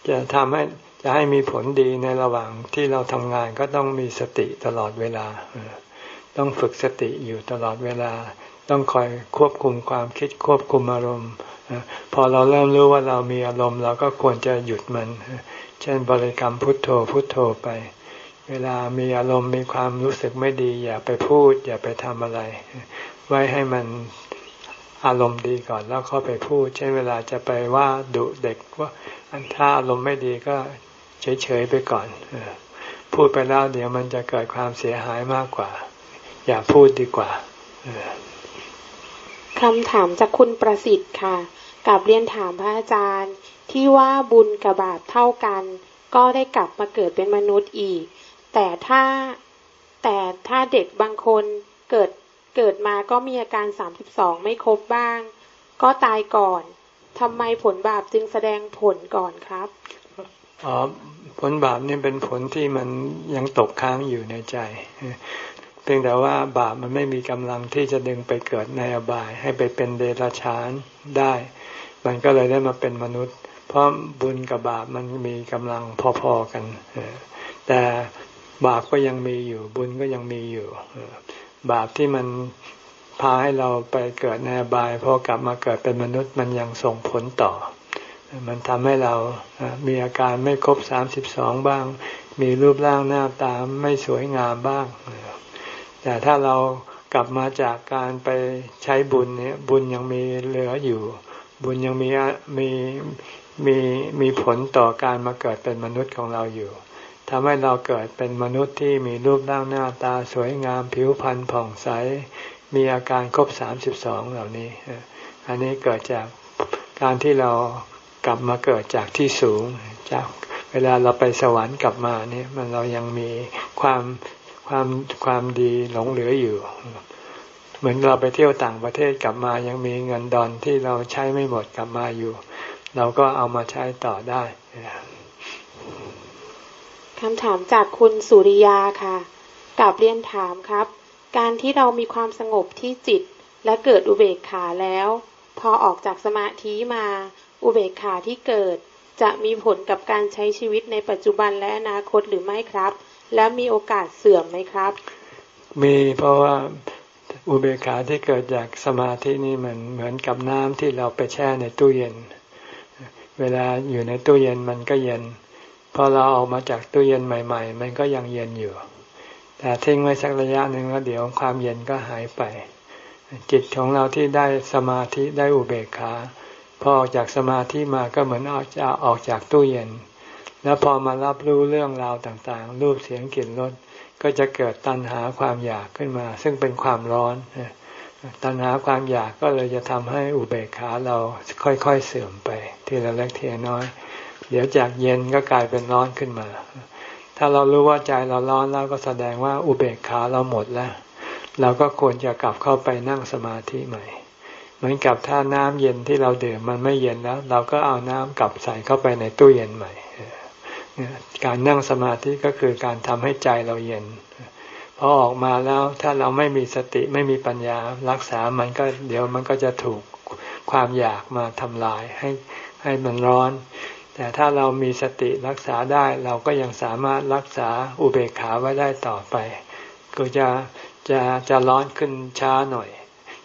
จะทำให้จะให้มีผลดีในระหว่างที่เราทำงานก็ต้องมีสติตลอดเวลา ต้องฝึกสติอยู่ตลอดเวลา ต้องคอยควบคุมความคิดควบคุมอารมณ์ พอเราเริ่มรู้ว่าเรามีอารมณ์ เราก็ควรจะหยุดมัน เช่นบริกรรมพุทโธพุทโธไป เวลามีอารมณ์มีความรู้สึกไม่ดี อย่าไปพูด อย่าไปทำอะไร ไว้ให้มันอารมณ์ดีก่อนแล้วเข้าไปพูด เช่นเวลาจะไปว่าดุเด็กว่าอันถ้าอารมณ์ไม่ดีก็เฉยๆไปก่อนพูดไปแล้วเดี๋ยวมันจะเกิดความเสียหายมากกว่า อย่าพูดดีกว่า คำถามจากคุณประสิทธิ์ค่ะกับเรียนถามพระอาจารย์ ที่ว่าบุญกับบาปเท่ากัน ก็ได้กลับมาเกิดเป็นมนุษย์อีก แต่ถ้าแต่ถ้าเด็กบางคนเกิดเกิดมาก็มีอาการสามสิบสองไม่ครบบ้าง ก็ตายก่อนทำไมผลบาปจึงแสดงผลก่อนครับอ๋อผลบาปนี่เป็นผลที่มันยังตกค้างอยู่ในใจ เพียงแต่ว่าบาปมันไม่มีกำลังที่จะดึงไปเกิดในอบาย ให้ไปเป็นเดรัจฉานได้ มันก็เลยได้มาเป็นมนุษย์ เพราะบุญกับบาปมันมีกำลังพอๆกัน แต่บาปก็ยังมีอยู่ บุญก็ยังมีอยู่ บาปที่มันพาให้เราไปเกิดในอบายพอกลับมาเกิดเป็นมนุษย์มันยังส่งผลต่อ มันทำให้เรามีอาการไม่ครบสามสิบสองบ้าง มีรูปร่างหน้าตาไม่สวยงามบ้าง แต่ถ้าเรากลับมาจากการไปใช้บุญเนี่ยบุญยังมีเหลืออยู่ บุญยังมีมีมีมีผลต่อการมาเกิดเป็นมนุษย์ของเราอยู่ทำให้เราเกิดเป็นมนุษย์ที่มีรูปร่างหน้าตาสวยงามผิวพรรณผ่องใส มีอาการครบสามสิบสองเหล่านี้ อันนี้เกิดจากการที่เรากลับมาเกิดจากที่สูงจากเวลาเราไปสวรรค์กลับมาเนี่ยมันเรายังมีความ ความความดีหลงเหลืออยู่ เหมือนเราไปเที่ยวต่างประเทศกลับมายังมีเงินดอนที่เราใช้ไม่หมดกลับมาอยู่ เราก็เอามาใช้ต่อได้คำถามจากคุณสุริยาค่ะกลับเรียนถามครับ การที่เรามีความสงบที่จิตและเกิดอุเบกขาแล้ว พอออกจากสมาธิมาอุเบกขาที่เกิดจะมีผลกับการใช้ชีวิตในปัจจุบันและอนาคตหรือไม่ครับ และมีโอกาสเสื่อมไหมครับ มีเพราะว่าอุเบกขาที่เกิดจากสมาธินี่มันเหมือนกับน้ำที่เราไปแช่ในตู้เย็น เวลาอยู่ในตู้เย็นมันก็เย็น พอเราออกมาจากตู้เย็นใหม่ ๆ มันก็ยังเย็นอยู่ แต่ทิ้งไว้สักระยะหนึ่งแล้วเดี๋ยวความเย็นก็หายไป จิตของเราที่ได้สมาธิได้อุเบกขาพอออกจากสมาธิมาก็เหมือนออกจากออกจากตู้เย็น แล้วพอมารับรู้เรื่องราวต่างๆ รูปเสียงกลิ่นรสก็จะเกิดตัณหาความอยากขึ้นมา ซึ่งเป็นความร้อน ตัณหาความอยากก็เลยจะทำให้อุเบกขาเราค่อยๆเสื่อมไป ทีละเล็กทีละน้อย เดี๋ยวจากเย็นก็กลายเป็นร้อนขึ้นมา ถ้าเรารู้ว่าใจเราร้อนแล้วก็แสดงว่าอุเบกขาเราหมดแล้ว เราก็ควรจะกลับเข้าไปนั่งสมาธิใหม่ เหมือนกับถ้าน้ำเย็นที่เราดื่มมันไม่เย็นแล้ว เราก็เอาน้ำกลับใส่เข้าไปในตู้เย็นใหม่ การนั่งสมาธิก็คือการทำให้ใจเราเย็นพอออกมาแล้วถ้าเราไม่มีสติไม่มีปัญญารักษามันก็เดี๋ยวมันก็จะถูกความอยากมาทำลายให้ให้มันร้อน แต่ถ้าเรามีสติรักษาได้เราก็ยังสามารถรักษาอุเบกขาไว้ได้ต่อไป ก็จะจะจะร้อนขึ้นช้าหน่อย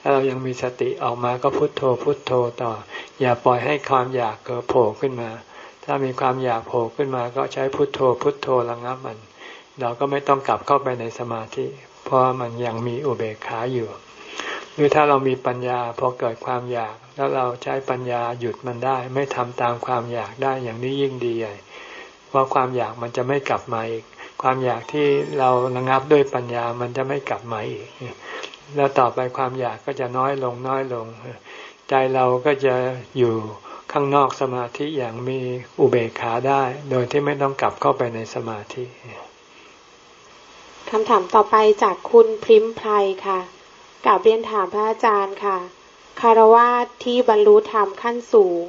ถ้าเรายังมีสติออกมาก็พุโทโธพุโทโธต่อ อย่าปล่อยให้ความอยากเกิดโผล่ขึ้นมา ถ้ามีความอยากโผล่ขึ้นมาก็ใช้พุทโธ พุทโธระงับมัน เราก็ไม่ต้องกลับเข้าไปในสมาธิ เพราะมันยังมีอุเบกขาอยู่หรือถ้าเรามีปัญญาพอเกิดความอยาก แล้วเราใช้ปัญญาหยุดมันได้ ไม่ทำตามความอยากได้อย่างนี้ยิ่งดีใหญ่เพราะความอยากมันจะไม่กลับมาอีก ความอยากที่เราระงับด้วยปัญญามันจะไม่กลับมาอีก แล้วต่อไปความอยากก็จะน้อยลงน้อยลง ใจเราก็จะอยู่ ข้างนอกสมาธิอย่างมีอุเบกขาได้ โดยที่ไม่ต้องกลับเข้าไปในสมาธิคำถามต่อไปจากคุณพริมไพรค่ะกลับเรียนถามพระอาจารย์ค่ะคารวะที่บรรลุธรรมขั้นสูง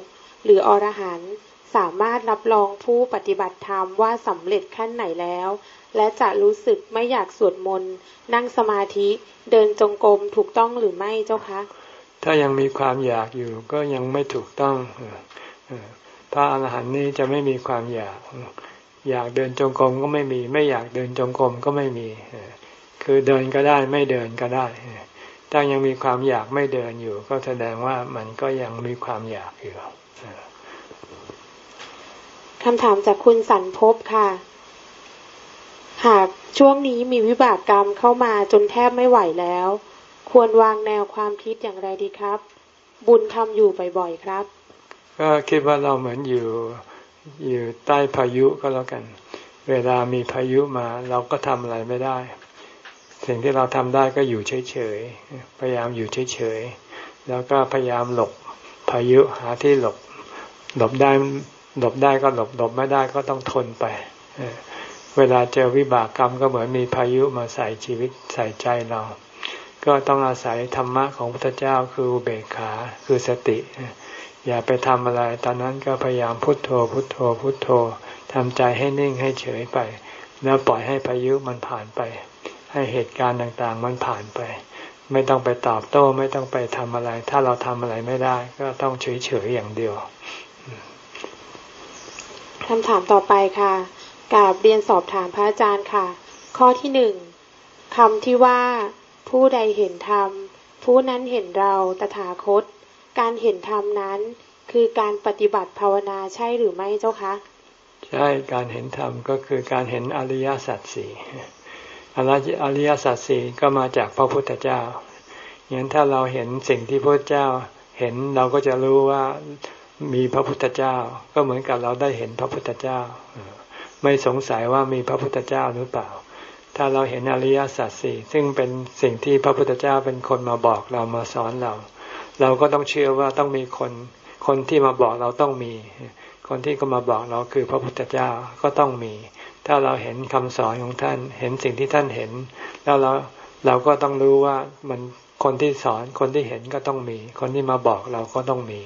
หรืออรหันต์สามารถรับรองผู้ปฏิบัติธรรมว่าสำเร็จขั้นไหนแล้ว และจะรู้สึกไม่อยากสวดมนต์นั่งสมาธิเดินจงกรมถูกต้องหรือไม่เจ้าคะ ถ้ายังมีความอยากอยู่ก็ยังไม่ถูกต้องพระอรหันต์นี้จะไม่มีความอยาก อยากเดินจงกรมก็ไม่มี ไม่อยากเดินจงกรมก็ไม่มี คือเดินก็ได้ไม่เดินก็ได้ ถ้ายังมีความอยากไม่เดินอยู่ ก็แสดงว่ามันก็ยังมีความอยากอยู่คำถามจากคุณสันพบค่ะ หากช่วงนี้มีวิบากกรรมเข้ามาจนแทบไม่ไหวแล้ว ควรวางแนวความคิดอย่างไรดีครับ บุญทำอยู่บ่อยๆครับ ก็คิดว่าเราเหมือนอยู่อยู่ใต้พายุก็แล้วกัน เวลามีพายุมา เราก็ทำอะไรไม่ได้ สิ่งที่เราทำได้ก็อยู่เฉยๆพยายามอยู่เฉยๆแล้วก็พยายามหลบพายุหาที่หลบ หลบได้หลบได้ก็หลบหลบไม่ได้ก็ต้องทนไปเวลาเจอวิบากกรรมก็เหมือนมีพายุมาใส่ชีวิตใส่ใจเรา ก็ต้องอาศัยธรรมะของพระพุทธเจ้าคือเบกขาคือสติ อย่าไปทำอะไร ตอนนั้นก็พยายามพุโทโธ พุโทโธ พุโทโธทำใจให้นิ่งให้เฉยไป แล้วปล่อยให้พายุมันผ่านไป ให้เหตุการณ์ต่างๆ มันผ่านไป ไม่ต้องไปตอบโต้ไม่ต้องไปทำอะไร ถ้าเราทำอะไรไม่ได้ ก็ต้องเฉยๆอย่างเดียวคำถามต่อไปค่ะกาบเรียนสอบถามพระอาจารย์ค่ะ ข้อที่หนึ่งคำที่ว่า ผู้ใดเห็นธรรม ผู้นั้นเห็นเราตถาคต การเห็นธรรมนั้น คือการปฏิบัติภาวนาใช่หรือไม่เจ้าคะ ใช่การเห็นธรรมก็คือการเห็นอริยสัจสี่อริยสัจสี่ก็มาจากพระพุทธเจ้าอย่างถ้าเราเห็นสิ่งที่พระเจ้าเห็นเราก็จะรู้ว่ามีพระพุทธเจ้า ก็เหมือนกับเราได้เห็นพระพุทธเจ้า ไม่สงสัยว่ามีพระพุทธเจ้าหรือเปล่า ถ้าเราเห็นอริยสัจสี่ซึ่งเป็นสิ่งที่พระพุทธเจ้าเป็นคนมาบอกเรามาสอนเรา เราก็ต้องเชื่อว่าต้องมีคน คนที่มาบอกเราต้องมี คนที่ก็มาบอกเราคือพระพุทธเจ้าก็ต้องมี ถ้าเราเห็นคำสอนของท่าน เห็นสิ่งที่ท่านเห็น แล้วเราเราก็ต้องรู้ว่ามันคนที่สอนคนที่เห็นก็ต้องมี คนที่มาบอกเราก็ต้องมี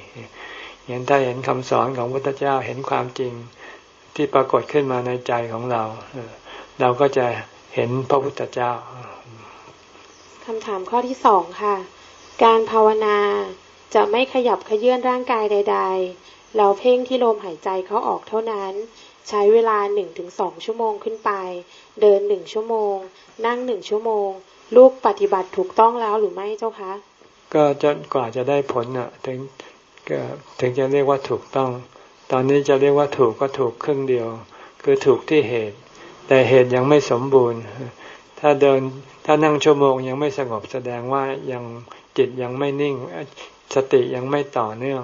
อย่างถ้าเห็นคำสอนของพระพุทธเจ้าเห็นความจริงที่ปรากฏขึ้นมาในใจของเรา เราก็จะ เห็นพระพุทธเจ้าคำถามข้อที่สองค่ะ การภาวนาจะไม่ขยับขยื่นร่างกายใดๆแล้วเพ่งที่ลมหายใจเขาออกเท่านั้น ใช้เวลาหนึ่งถึงสองชั่วโมงขึ้นไป เดินหนึ่งชั่วโมง นั่งหนึ่งชั่วโมง ลูกปฏิบัติถูกต้องแล้วหรือไม่เจ้าคะ ก็จนกว่าจะได้ผลอะ ถึงก็ถึงจะเรียกว่าถูกต้อง ตอนนี้จะเรียกว่าถูกก็ถูกครึ่งเดียว คือถูกที่เหตุ แต่เหตุยังไม่สมบูรณ์ ถ้าเดินถ้านั่งชั่วโมงยังไม่สงบแสดงว่ายังจิตยังไม่นิ่ง สติยังไม่ต่อเนื่อง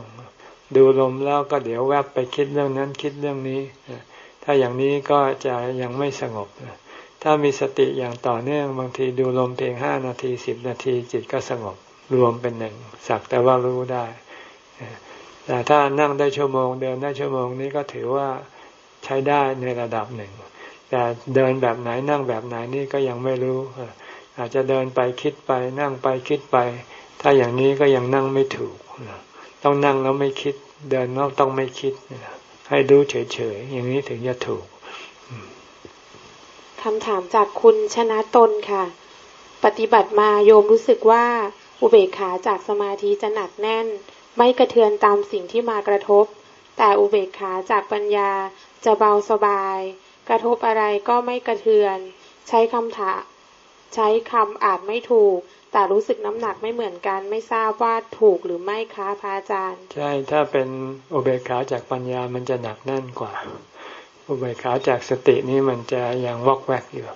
ดูลมแล้วก็เดี๋ยวแวบไปคิดเรื่องนั้นคิดเรื่องนี้ ถ้าอย่างนี้ก็จะยังไม่สงบ ถ้ามีสติอย่างต่อเนื่อง บางทีดูลมเพียงห้านาทีสิบนาที จิตก็สงบรวมเป็นหนึ่งสักแต่ว่ารู้ได้ แต่ถ้านั่งได้ชั่วโมง เดินได้ชั่วโมงนี้ก็ถือว่าใช้ได้ในระดับหนึ่ง แต่เดินแบบไหนนั่งแบบไหนนี่ก็ยังไม่รู้ อาจจะเดินไปคิดไปนั่งไปคิดไป ถ้าอย่างนี้ก็ยังนั่งไม่ถูก ต้องนั่งแล้วไม่คิด เดินแล้วต้องไม่คิด ให้รู้เฉยๆ อย่างนี้ถึงจะถูกคำถามจากคุณชนะตนค่ะ ปฏิบัติมาโยมรู้สึกว่าอุเบกขาจากสมาธิจะหนักแน่น ไม่กระเทือนตามสิ่งที่มากระทบ แต่อุเบกขาจากปัญญาจะเบาสบาย กระทบอะไรก็ไม่กระเทือน ใช้คำถาใช้คำอาจไม่ถูก แต่รู้สึกน้ำหนักไม่เหมือนกัน ไม่ทราบว่าถูกหรือไม่คะพระอาจารย์ ใช่ ถ้าเป็นอุเบกขาจากปัญญามันจะหนักแน่นกว่า อุเบกขาจากสตินี้มันจะยังวอกแวกอยู่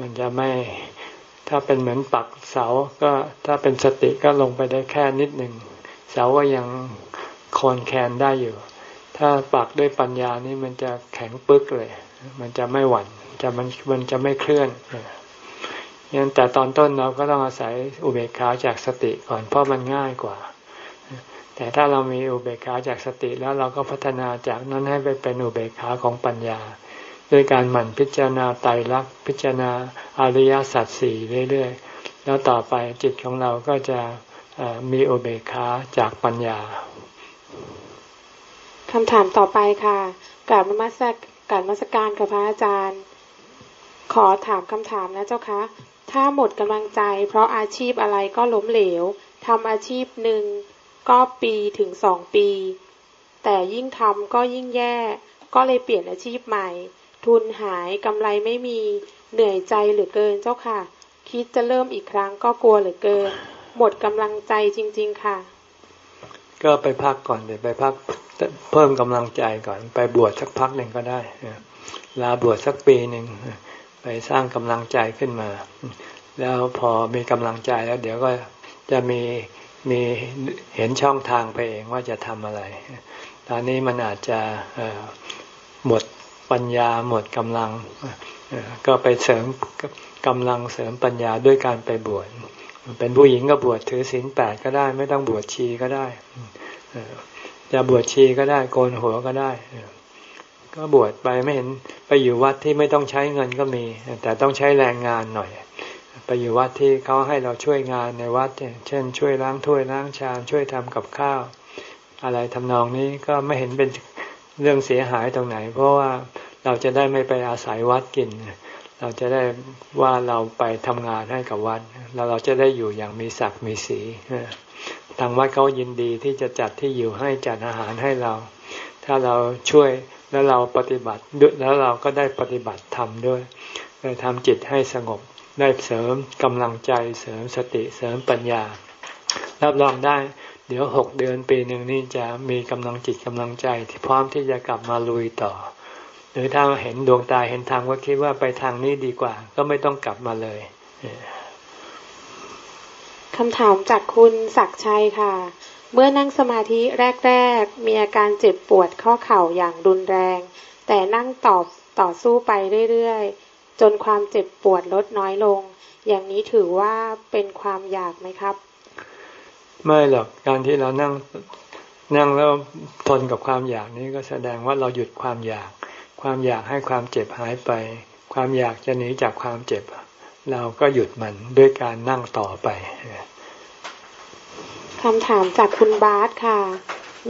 มันจะไม่ ถ้าเป็นเหมือนปักเสา ก็ถ้าเป็นสติก็ลงไปได้แค่นิดหนึ่ง เสาก็ยังคอนแคนได้อยู่ ถ้าปักด้วยปัญญานี่มันจะแข็งปึกเลย มันจะไม่หวัน่นจะมันมันจะไม่เคลื่อนยันแต่ตอนต้นเราก็ต้องอาศัยอุเบกขาจากสติก่อนเพราะมันง่ายกว่า แต่ถ้าเรามีอุเบกขาจากสติแล้วเราก็พัฒนาจากนั้นให้ไปเป็นอุเบกขาของปัญญา ด้วยการหมั่นพิจารณาไตรลักษณ์พิจารณาอริยสัจสี่เรื่อยๆ แล้วต่อไปจิตของเราก็จะมีโอเบคาจากปัญญาคำถามต่อไปค่ะกราบมัส การมัสการกับพระอาจารย์ ขอถามคำถามนะเจ้าคะ ถ้าหมดกำลังใจ เพราะอาชีพอะไรก็ล้มเหลวทำอาชีพหนึ่งก็ปีถึงสองปี แต่ยิ่งทำก็ยิ่งแย่ ก็เลยเปลี่ยนอาชีพใหม่ ทุนหายกำไรไม่มีเหนื่อยใจเหลือเกินเจ้าค่ะ คิดจะเริ่มอีกครั้งก็กลัวเหลือเกิน หมดกำลังใจจริง ๆ ค่ะ ก็ไปพักก่อนเดี๋ยวไปพักเพิ่มกำลังใจก่อน ไปบวชสักพักหนึ่งก็ได้ลาบวชสักปีหนึ่งไปสร้างกำลังใจขึ้นมา แล้วพอมีกำลังใจแล้ว เดี๋ยวก็จะมีมีเห็นช่องทางไปเองว่าจะทำอะไร ตอนนี้มันอาจจะหมดปัญญาหมดกำลังก็ไปเสริมกำลังเสริมปัญญาด้วยการไปบวช เป็นผู้หญิงก็บวชถือศีลแปดก็ได้ ไม่ต้องบวชชีก็ได้จะบวชชีก็ได้โกนหัวก็ได้ก็บวชไปไม่เห็นไปอยู่วัดที่ไม่ต้องใช้เงินก็มี แต่ต้องใช้แรงงานหน่อย ไปอยู่วัดที่เขาให้เราช่วยงานในวัดเช่น ช่วยล้างถ้วยล้างชามช่วยทำกับข้าว อะไรทำนองนี้ก็ไม่เห็นเป็นเรื่องเสียหายตรงไหน เพราะว่าเราจะได้ไม่ไปอาศัยวัดกิน เราจะได้ว่าเราไปทำงานให้กับวัด แล้วเราจะได้อยู่อย่างมีศักดิ์มีสีทางวัดเขายินดีที่จะจัดที่อยู่ให้จัดอาหารให้เรา ถ้าเราช่วยแล้วเราปฏิบัติด้วยแล้วเราก็ได้ปฏิบัติธรรมด้วยได้ทำจิตให้สงบได้เสริมกำลังใจเสริมสติเสริมปัญญา รับรองได้ เดี๋ยวหกเดือนปีหนึ่งนี่จะมีกำลังจิตกำลังใจที่พร้อมที่จะกลับมาลุยต่อ หรือถ้าเห็นดวงตาเห็นทางว่าคิดว่าไปทางนี้ดีกว่า ก็ไม่ต้องกลับมาเลยคำถามจากคุณศักชัยค่ะ เมื่อนั่งสมาธิแรก ๆ มีอาการเจ็บปวดข้อเข่าอย่างรุนแรง แต่นั่งตอบต่อสู้ไปเรื่อยๆ จนความเจ็บปวดลดน้อยลง อย่างนี้ถือว่าเป็นความอยากไหมครับ ไม่หรอกการที่เรานั่งนั่งแล้วทนกับความอยากนี้ก็แสดงว่าเราหยุดความอยาก ความอยากให้ความเจ็บหายไป ความอยากจะหนีจากความเจ็บ เราก็หยุดมันด้วยการนั่งต่อไปคำถามจากคุณบาสค่ะ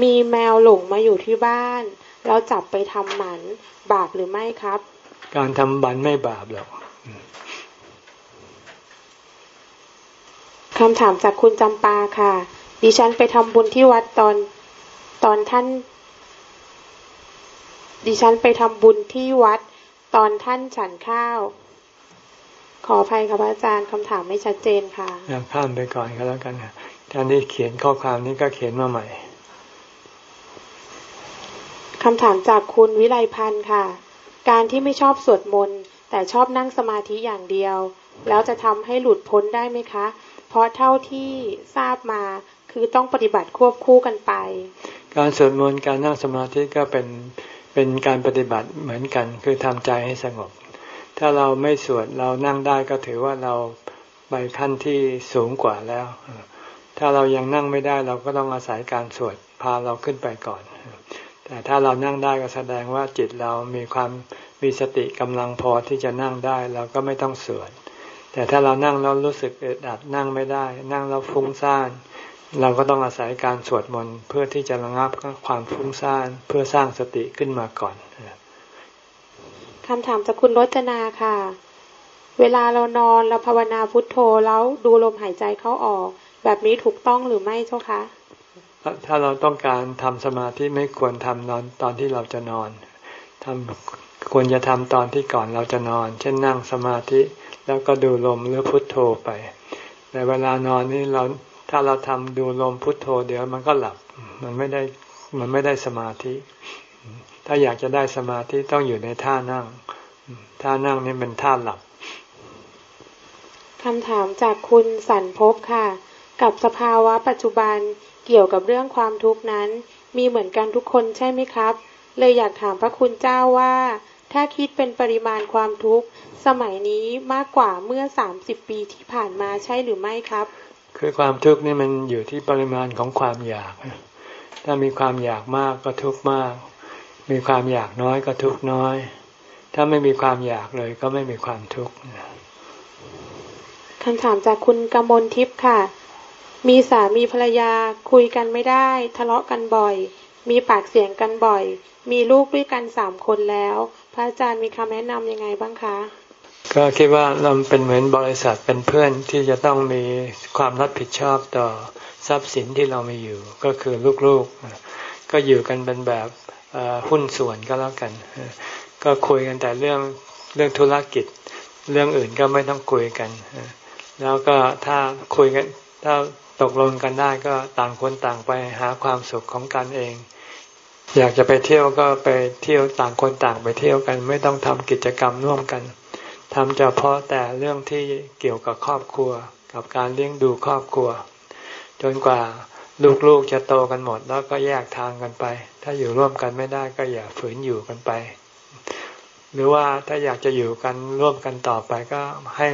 มีแมวหลงมาอยู่ที่บ้าน เราจับไปทำหมันบาปหรือไม่ครับ การทำบันไม่บาปหรอกคำถามจากคุณจำปาค่ะ ดิฉันไปทำบุญที่วัดตอนตอนท่าน ดิฉันไปทำบุญที่วัดตอนท่านฉันข้าว ขออภัยครับอาจารย์คำถามไม่ชัดเจนค่ะข้ามไปก่อนก็แล้วกันท่านที่เขียนข้อความนี้ก็เขียนมาใหม่คำถามจากคุณวิไลพันธ์ค่ะ การที่ไม่ชอบสวดมนต์แต่ชอบนั่งสมาธิอย่างเดียว แล้วจะทำให้หลุดพ้นได้ไหมคะ เพราะเท่าที่ทราบมาคือต้องปฏิบัติควบคู่กันไป การสวดมนต์การนั่งสมาธิก็เป็น เป็นการปฏิบัติเหมือนกัน คือทำใจให้สงบ ถ้าเราไม่สวดเรานั่งได้ก็ถือว่าเราไปขั้นที่สูงกว่าแล้ว ถ้าเรายังนั่งไม่ได้เราก็ต้องอาศัยการสวดพาเราขึ้นไปก่อน แต่ถ้าเรานั่งได้ก็แสดงว่าจิตเรามีความมีสติกำลังพอที่จะนั่งได้เราก็ไม่ต้องสวดแต่ถ้าเรานั่งแล้วรู้สึกอึดอัดนั่งไม่ได้ นั่งแล้วฟุ้งซ่าน เราก็ต้องอาศัยการสวดมนต์เพื่อที่จะระงับความฟุ้งซ่านเพื่อสร้างสติขึ้นมาก่อนคำถามจากคุณรจนาค่ะ เวลาเรานอนเราภาวนาพุทโธแล้วดูลมหายใจเข้าออก แบบนี้ถูกต้องหรือไม่เจ้าคะถ้าเราต้องการทำสมาธิไม่ควรทำนอนตอนที่เราจะนอนทำควรจะทำตอนที่ก่อนเราจะนอน เช่นนั่งสมาธิแล้วก็ดูลมหรือพุทโธไปแต่เวลานอนนี่เรา ถ้าเราทำดูลมพุทโธ เดี๋ยวมันก็หลับ มันไม่ได้มันไม่ได้สมาธิ ถ้าอยากจะได้สมาธิต้องอยู่ในท่านั่ง ท่านั่งนี่เป็นท่าหลับคำถามจากคุณสันพบค่ะ กับสภาวะปัจจุบันเกี่ยวกับเรื่องความทุกข์นั้น มีเหมือนกันทุกคนใช่ไหมครับ เลยอยากถามพระคุณเจ้าว่า ถ้าคิดเป็นปริมาณความทุกข์ สมัยนี้มากกว่าเมื่อสามสิบปีที่ผ่านมาใช่หรือไม่ครับ คือความทุกข์นี่มันอยู่ที่ปริมาณของความอยาก ถ้ามีความอยากมากก็ทุกข์มาก มีความอยากน้อยก็ทุกข์น้อย ถ้าไม่มีความอยากเลยก็ไม่มีความทุกข์คำถามจากคุณกมลทิพย์ค่ะ มีสามีภรรยาคุยกันไม่ได้ ทะเลาะกันบ่อย มีปากเสียงกันบ่อย มีลูกด้วยกันสามคนแล้ว พระอาจารย์มีคำแนะนำยังไงบ้างคะ ก็คิดว่าเราเป็นเหมือนบริษัทเป็นเพื่อนที่จะต้องมีความรับผิดชอบต่อทรัพย์สินที่เรามีอยู่ ก็คือลูกๆ ก็อยู่กันเป็นแบบหุ้นส่วนก็แล้วกัน ก็คุยกันแต่เรื่องเรื่องธุรกิจ เรื่องอื่นก็ไม่ต้องคุยกัน แล้วก็ถ้าคุยกันถ้าตกลงกันได้ก็ต่างคนต่างไปหาความสุขของกันเอง อยากจะไปเที่ยวก็ไปเที่ยวต่างคนต่างไปเที่ยวกัน ไม่ต้องทำกิจกรรมร่วมกัน ทำเฉพาะแต่เรื่องที่เกี่ยวกับครอบครัว กับการเลี้ยงดูครอบครัว จนกว่าลูกๆจะโตกันหมดแล้วก็แยกทางกันไป ถ้าอยู่ร่วมกันไม่ได้ก็อย่าฝืนอยู่กันไป หรือว่าถ้าอยากจะอยู่กันร่วมกันต่อไปก็ให้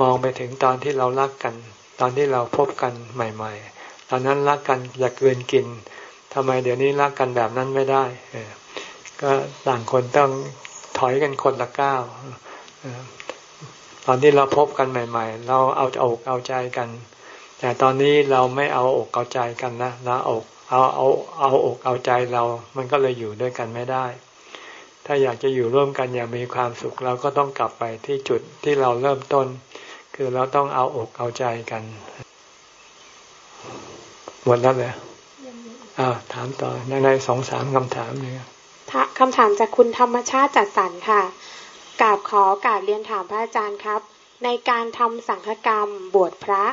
มองไปถึงตอนที่เรารักกัน ตอนที่เราพบกันใหม่ ๆ ตอนนั้นรักกันอย่าเกินกินทำไมเดี๋ยวนี้รักกันแบบนั้นไม่ได้ก็ต่างคนต้องถอยกันคนละก้าว ตอนที่เราพบกันใหม่ ๆ เราเอาอกเอาใจกัน แต่ตอนนี้เราไม่เอาอกเอาใจกันนะเราอกเอาเอาเอาอกเอาใจเรา มันก็เลยอยู่ด้วยกันไม่ได้ ถ้าอยากจะอยู่ร่วมกันอย่างมีความสุขเราก็ต้องกลับไปที่จุดที่เราเริ่มต้น คือเราต้องเอาอกเอาใจกันหมดแล้วเลยอ้าวถามต่อในในสองสามคำถามเนี่ยคำถามจากคุณธรรมชาติจัดสรรค่ะ กราบขอกาบเรียนถามพระอาจารย์ครับ ในการทำสังฆกรรม บวชพระ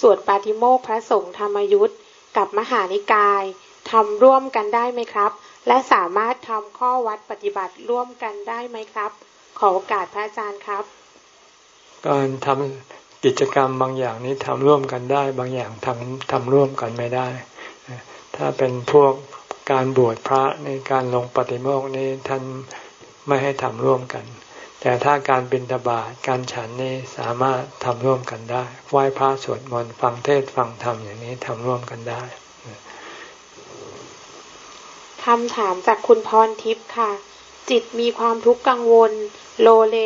สวดปาฏิโมกพระสงฆ์ธรรมยุทธกับมหานิกายทำร่วมกันได้ไหมครับ และสามารถทำข้อวัดปฏิบัติร่วมกันได้ไหมครับ ขอโอกาสพระอาจารย์ครับ การทำกิจกรรมบางอย่างนี้ทำร่วมกันได้ บางอย่างทำทำร่วมกันไม่ได้ ถ้าเป็นพวกการบวชพระในการลงปฏิโมกนี้ท่านไม่ให้ทำร่วมกัน แต่ถ้าการบิณฑบาตการฉันนี่สามารถทำร่วมกันได้ไหว้พระสวดมนต์ฟังเทศฟังธรรมอย่างนี้ทำร่วมกันได้คำถามจากคุณพรทิพย์ค่ะ จิตมีความทุกข์กังวล โลเล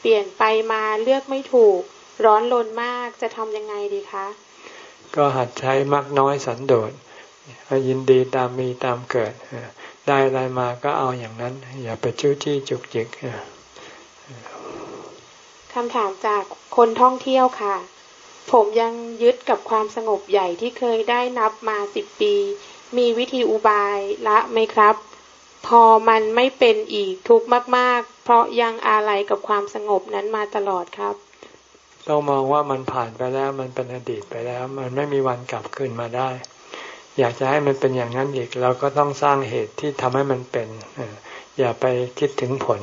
เปลี่ยนไปมาเลือกไม่ถูก ร้อนลนมากจะทำยังไงดีคะ ก็หัดใช้มากน้อยสันโดษยินดีตามมีตามเกิด ได้อะไรมาก็เอาอย่างนั้น อย่าไปจู้จี้จุกจิก คำถามจากคนท่องเที่ยวค่ะ ผมยังยึดกับความสงบใหญ่ที่เคยได้นับมาสิบปี มีวิธีอุบายละไหมครับ พอมันไม่เป็นอีกทุกข์มาก ๆ เพราะยังอะไรกับความสงบนั้นมาตลอดครับ ต้องมองว่ามันผ่านไปแล้วมันเป็นอดีตไปแล้ว มันไม่มีวันกลับคืนมาได้ อยากจะให้มันเป็นอย่างนั้นอีกเราก็ต้องสร้างเหตุที่ทำให้มันเป็นอย่าไปคิดถึงผล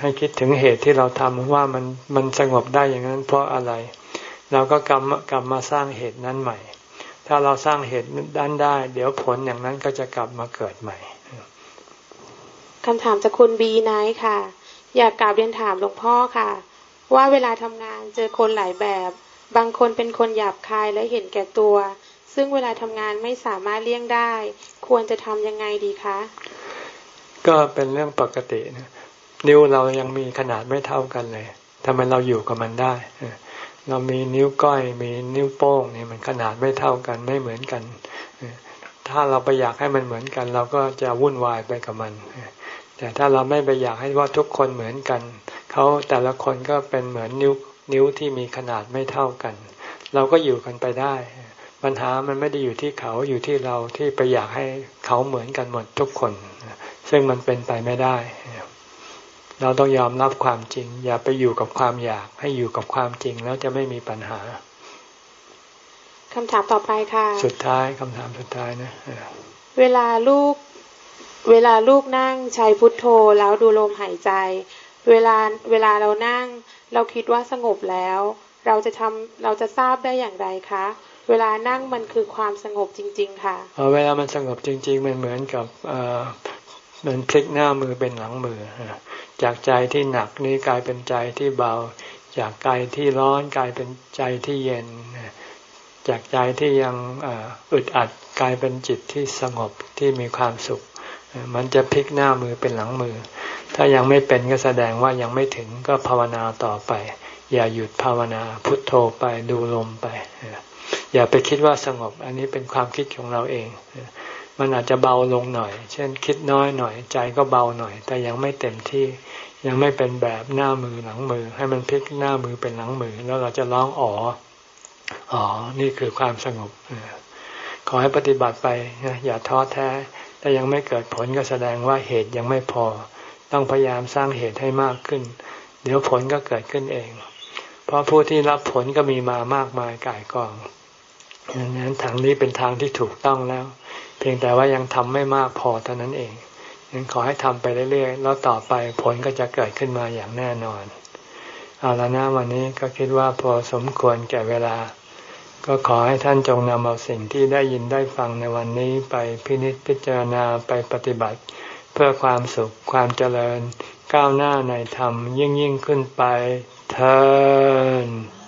ให้คิดถึงเหตุที่เราทำว่ามันมันสงบได้อย่างนั้น เพราะอะไร เราก็กลับกลับมาสร้างเหตุนั้นใหม่ ถ้าเราสร้างเหตุด้านได้ เดี๋ยวผลอย่างนั้นก็จะกลับมาเกิดใหม่คำถามจากคุณบีไนท์ค่ะ อยากกราบเรียนถามหลวงพ่อค่ะ ว่าเวลาทำงานเจอคนหลายแบบ บางคนเป็นคนหยาบคายและเห็นแก่ตัว ซึ่งเวลาทำงานไม่สามารถเลี่ยงได้ ควรจะทำยังไงดีคะ ก็เป็นเรื่องปกตินะ นิ้วเรายังมีขนาดไม่เท่ากันเลยทำไมเราอยู่กับมันได้เรามีนิ้วก้อยมีนิ้วโป้งนี่มันขนาดไม่เท่ากันไม่เหมือนกัน ถ้าเราไปอยากให้มันเหมือนกัน เราก็จะวุ่นวายไปกับมัน แต่ถ้าเราไม่ไปอยากให้ว่าทุกคนเหมือนกัน เขาแต่ละคนก็เป็นเหมือนนิ้วนิ้วที่มีขนาดไม่เท่ากัน เราก็อยู่กันไปได้ ปัญหามันไม่ได้อยู่ที่เขาอยู่ที่เราที่ไปอยากให้เขาเหมือนกันหมดทุกคน ซึ่งมันเป็นไปไม่ได้ เราต้องยอมรับความจริง อย่าไปอยู่กับความอยาก ให้อยู่กับความจริงแล้วจะไม่มีปัญหาคำถามต่อไปค่ะ สุดท้ายคำถามสุดท้ายนะเวลาลูก เวลาลูกนั่งใช้พุทโธแล้วดูลมหายใจ เวลาเวลาเรานั่ง เราคิดว่าสงบแล้ว เราจะทำเราจะทราบได้อย่างไรคะ เวลานั่งมันคือความสงบจริง ๆ ค่ะเวลามันสงบจริง ๆ มันเหมือนกับเห มือนพลิกหน้ามือเป็นหลังมือ จากใจที่หนักนี้กลายเป็นใจที่เบา จากใจที่ร้อนกลายเป็นใจที่เย็น จากใจที่ยังอึดอัดกลายเป็นจิตที่สงบที่มีความสุข มันจะพลิกหน้ามือเป็นหลังมือ ถ้ายังไม่เป็นก็แสดงว่ายังไม่ถึงก็ภาวนาต่อไป อย่าหยุดภาวนาพุทโธไปดูลมไป อย่าไปคิดว่าสงบ อันนี้เป็นความคิดของเราเอง มันอาจจะเบาลงหน่อย เช่น คิดน้อยหน่อย ใจก็เบาหน่อย แต่ยังไม่เต็มที่ ยังไม่เป็นแบบหน้ามือหลังมือ ให้มันพลิกหน้ามือเป็นหลังมือ แล้วเราจะร้องอ๋อ อ๋อ นี่คือความสงบ ขอให้ปฏิบัติไปอย่าท้อแท้ ถ้ายังไม่เกิดผลก็แสดงว่าเหตุยังไม่พอ ต้องพยายามสร้างเหตุให้มากขึ้น เดี๋ยวผลก็เกิดขึ้นเอง เพราะผู้ที่รับผลก็มีมามากมายก่ายกองดังนั้นทางนี้เป็นทางที่ถูกต้องแล้ว เพียงแต่ว่ายังทำไม่มากพอเท่านั้นเองยังขอให้ทำไปเรื่อยๆ แล้วต่อไปผลก็จะเกิดขึ้นมาอย่างแน่นอน เอาละนะวันนี้ก็คิดว่าพอสมควรแก่เวลา ก็ขอให้ท่านจงนำเอาสิ่งที่ได้ยินได้ฟังในวันนี้ไปพินิจพิจารณาไปปฏิบัติ เพื่อความสุขความเจริญก้าวหน้าในธรรมยิ่งยิ่งขึ้นไปเธอ